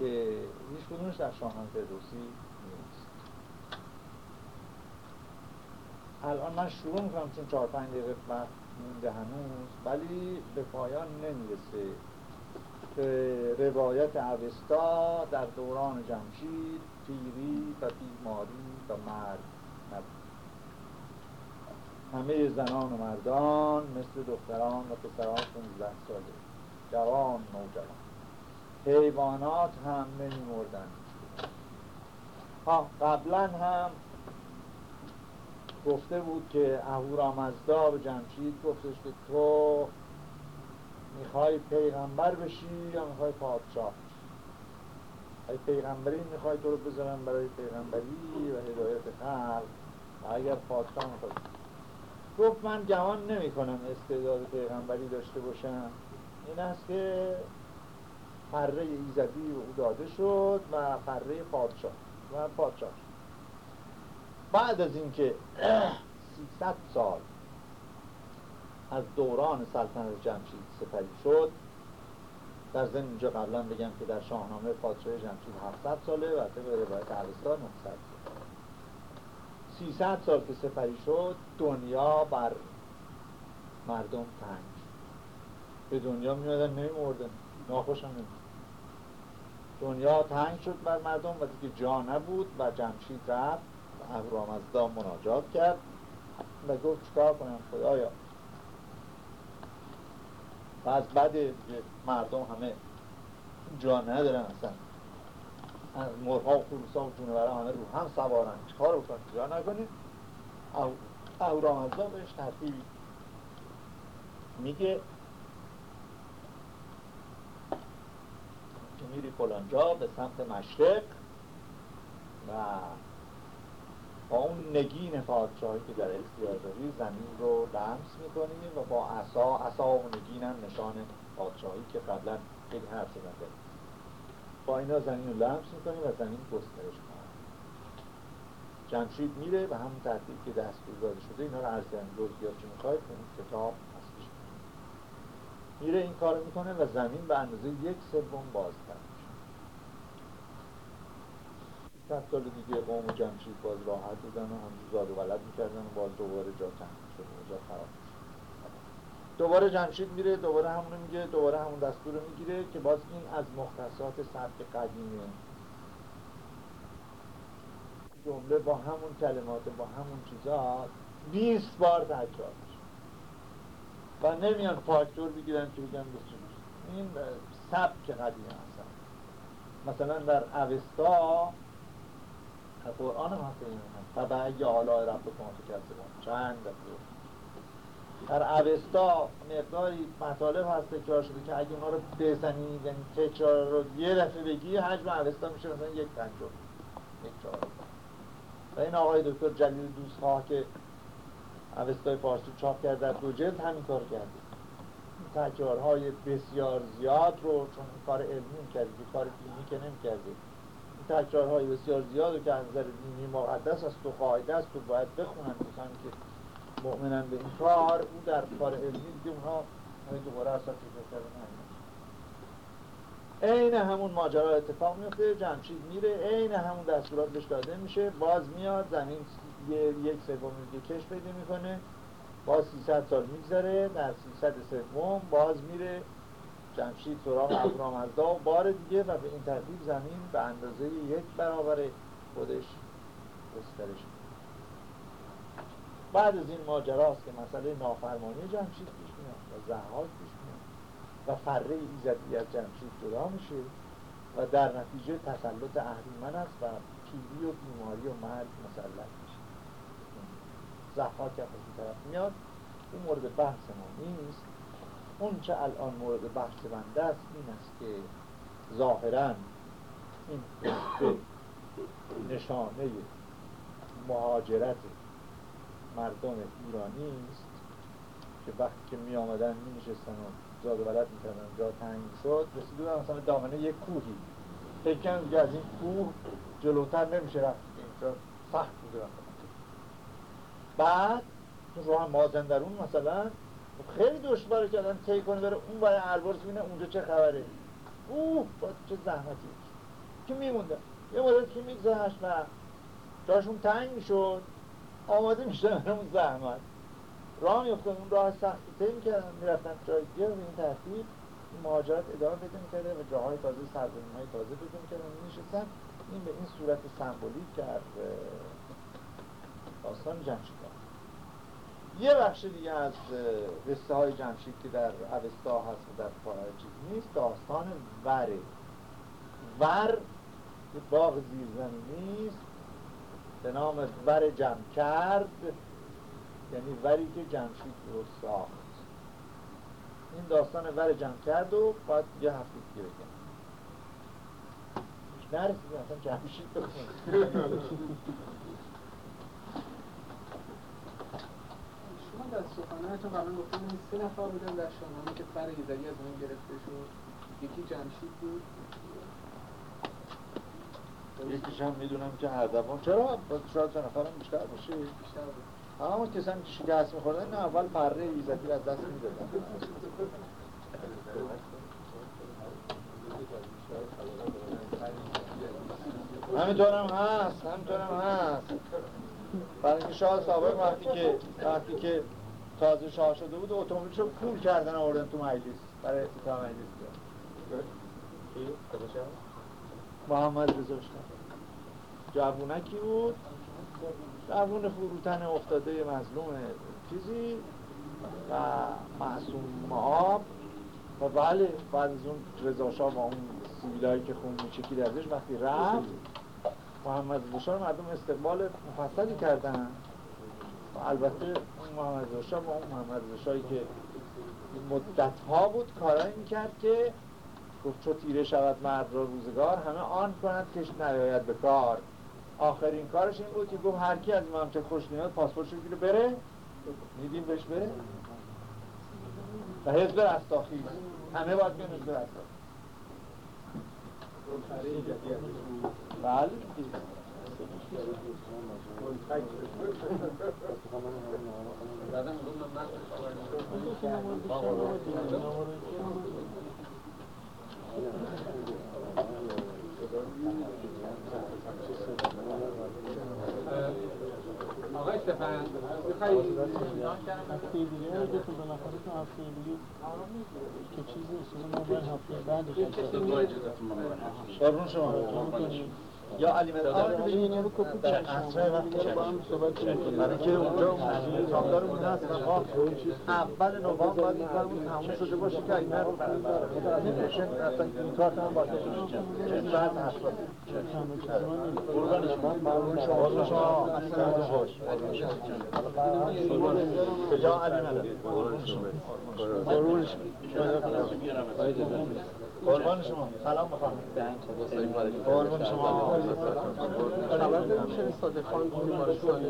که هیچ کدومش در شاهنامه فردوسی نیست. الان من شروع می‌کنم چون چهار پنج دقیقه وقت مونده هنوز ولی به پایان نمی‌رسه به روایت اوستا در دوران جمشید پیری و بیماری و مرگ همه زنان و مردان مثل دختران و پسران 15 ساله. جوان نوجوان. حیوانات هم نمی مردن قبلا هم گفته بود که اهورامزدا به جمشید گفتش که تو می‌خوای پیغمبر بشی یا می‌خوای پادشاه ای پیغمبری می‌خوای تو رو بذارم برای پیغمبری و هدایت خلق و اگر پادشاه می‌خوای. گفت من گمان نمی کنم استعداد پیغمبری داشته باشم. این است که پره ایزدی به او داده شد و پره پادشاه و پادشاه بعد از اینکه 300 سال از دوران سلطنت جمشید سپری شد در ضمن اینجا قبلا بگم که در شاهنامه پادشاه جمشید 700 ساله و طبق روایت اوستا 900 سال 300 سال که سپری شد دنیا بر مردم تنگ به دنیا میادن نمیمردن. ناخوش هم دنیا تنگ شد بر مردم و دیگه جا نبود و جمشید رفت و اهورامزدا مناجات کرد و گفت چکار کنم خدایا؟ و از بعد مردم همه جا ندارن اصلا. مرغا و خروسا و جونورا همه رو هم سوارن. چکار بکنن جا نکنید اهورامزدا بهش ترتیبی میگه که میری فلانجا به سمت مشرق و با اون نگین پادشاهی که در اختیار داری زمین رو لمس می‌کنی و با عصا عصا و نگین هم نشان پادشاهی که قبلا خیلی حرف زده با اینا زمین رو لمس می‌کنی و زمین گسترش کنی جمشید میره و همون ترتیب که دستور داده شده اینا رو کردن جزئیات چه می‌خوای اون کتاب هستش میره این کار می‌کنه و زمین به اندازه یک سوم باز صد سال دیگه قوم و جمشید باز راحت بودن و همجور زاد و ولد می‌کردن و باز دوباره جا تنگ شد و جا خراب دوباره جمشید میره دوباره همونو میگه دوباره همون دستور رو می‌گیره که باز این از مختصات سبک قدیمه جمله با همون کلمات با همون چیزا 20 بار تکرار و نمیان فاکتور بگیرن که بگن این سبک قدیمه هستن مثلا در اوستا قرآن هم هست این و به آلای رب کن چند در اوستا مقداری مطالب هست تکرار شده که اگه اونا رو بزنی یعنی تکرار رو یه دفعه بگی حجم اوستا میشه مثلا یک پنجم یک چهارم و این آقای دکتر جلیل دوست که اوستای فارسی چاپ کرده در دو جلد همین کار کرده تکرارهای بسیار زیاد رو چون کار علمی کرده کار دینی که نمی کرده تکرارهای بسیار زیاد که از نظر دینی مقدس است و قاعده است و باید بخونن کسانی که مؤمنن به این کار او در کار علمی دیگه اونها همین دوباره اصلا کردن عین همون ماجرا اتفاق میفته جمشید میره عین همون دستورات بهش داده میشه باز میاد زمین یک سوم دیگه کش پیدا می‌کنه باز 300 سال میگذره در 300 سوم باز میره. جمشید سراغ اهورامزدا و بار دیگه و به این ترتیب زمین به اندازه یک برابر خودش گسترش بعد از این ماجراست که مسئله نافرمانی جمشید پیش میاد و زهاک پیش میاد و فره ایزدی از جمشید جدا میشه و در نتیجه تسلط اهریمن است و پیری و بیماری و مرگ مسلط میشه. زهاک هم از طرف میاد. اون مورد بحث ما نیست. اون چه الان مورد بحث بنده است این است که ظاهرا این نشانه مهاجرت مردم ایرانی است که وقتی که می آمدن می نشستن و زاد و بلد می کردن جا تنگ شد رسیده مثلا دامنه یک کوهی. فکر دیگه از این کوه جلوتر نمیشه رفت. اینجا سخت بوده. بعد راه مازندرون مثلا خیلی دشواره که آدم طی کنه بره اون برای البرز بینه اونجا چه خبره. اوه با چه زحمتی. که میمونده؟ یه مدت که میگذشت؟ و جاشون تنگ می‌شد. آماده می‌شدن اون زحمت. راه میفتن اون راه سختی طی می‌کردن. می‌رفتن جای دیگه به این ترتیب مهاجرت ادامه پیدا می‌کرده و جاهای تازه سرزمین های تازه پیدا می‌کردن. میشستن این به این صورت سمبولیک کرد داستان جمشید یه بخش دیگه از قصه های جمشید که در اوستا هست و در چیز نیست داستان وره. ور یه باغ زیرزمینی است به نام ور جمع کرد یعنی وری که جمشید رو ساخت. این داستان ور جمع کرد و باید یه هفته دیگه بگم. نرسید اصلا جمشید بخون سخنانتون قبلا گفتیم سه نفر بودن در شاهنامه که فر ایزدی از اون گرفته شد. یکی جمشید بود. یکیش هم می‌دونم که اردوان چرا؟ شاید چند نفرم بیشتر باشه؟ بیشتر بود. اما کسانی که شکست میخوردن نه اول پره ایزدی از دست می‌دادن. همینطورم هست همینطورم هست. برای اینکه شاه سابق وقتی که وقتی که تازه شاه شده بود اتومبیلشو پول کردن آوردن تو مجلس. برای افتتاح مجلس. محمد رضا جوونکی بود. جوون فروتن افتاده مظلوم چیزی و معصوم مهاب و بله بعد از اون رضا شاه با اون سیبیلایی که خون میچکید ازش وقتی رفت محمد رضا مردم استقبال مفصلی کردن. و البته اون محمد رضا با اون محمد رضا که مدت ها بود کارایی می‌کرد که گفت چو تیره شود مرد را روزگار همه آن کند کش نیاید به کار. آخرین کارش این بود که گفت هر کی از مملکت خوش نیاد پاسپورتش رو بره. میدیم بهش بره. و حزب رستاخیز. همه باید بیان حزب رستاخیز. بله. آقای تو بالاخره تو هفته دیگه که چیزی اصلا ما باید هفته بعدش شما یا علی مدد آره این رو کپی در عصر وقتی با هم صحبت کنیم برای که اونجا اون کامدارمون هست و ما اول نوامبر باید این کارمون تموم شده باشه که اگر نمیشه اصلا این کارت هم باشه این بعد اصلا قربان شما قربان شما اصلا خوش جا علی مدد قربان شما قربان شما قربان شما. سلام بخوام قربان شما. خبر داریم صادق خان بیمارستانه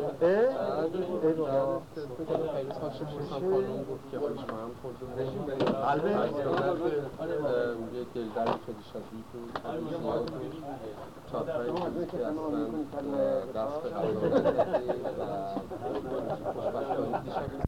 یه دلدر خیلی شدید بود چاپرای چیزی که اصلا دست به قرار و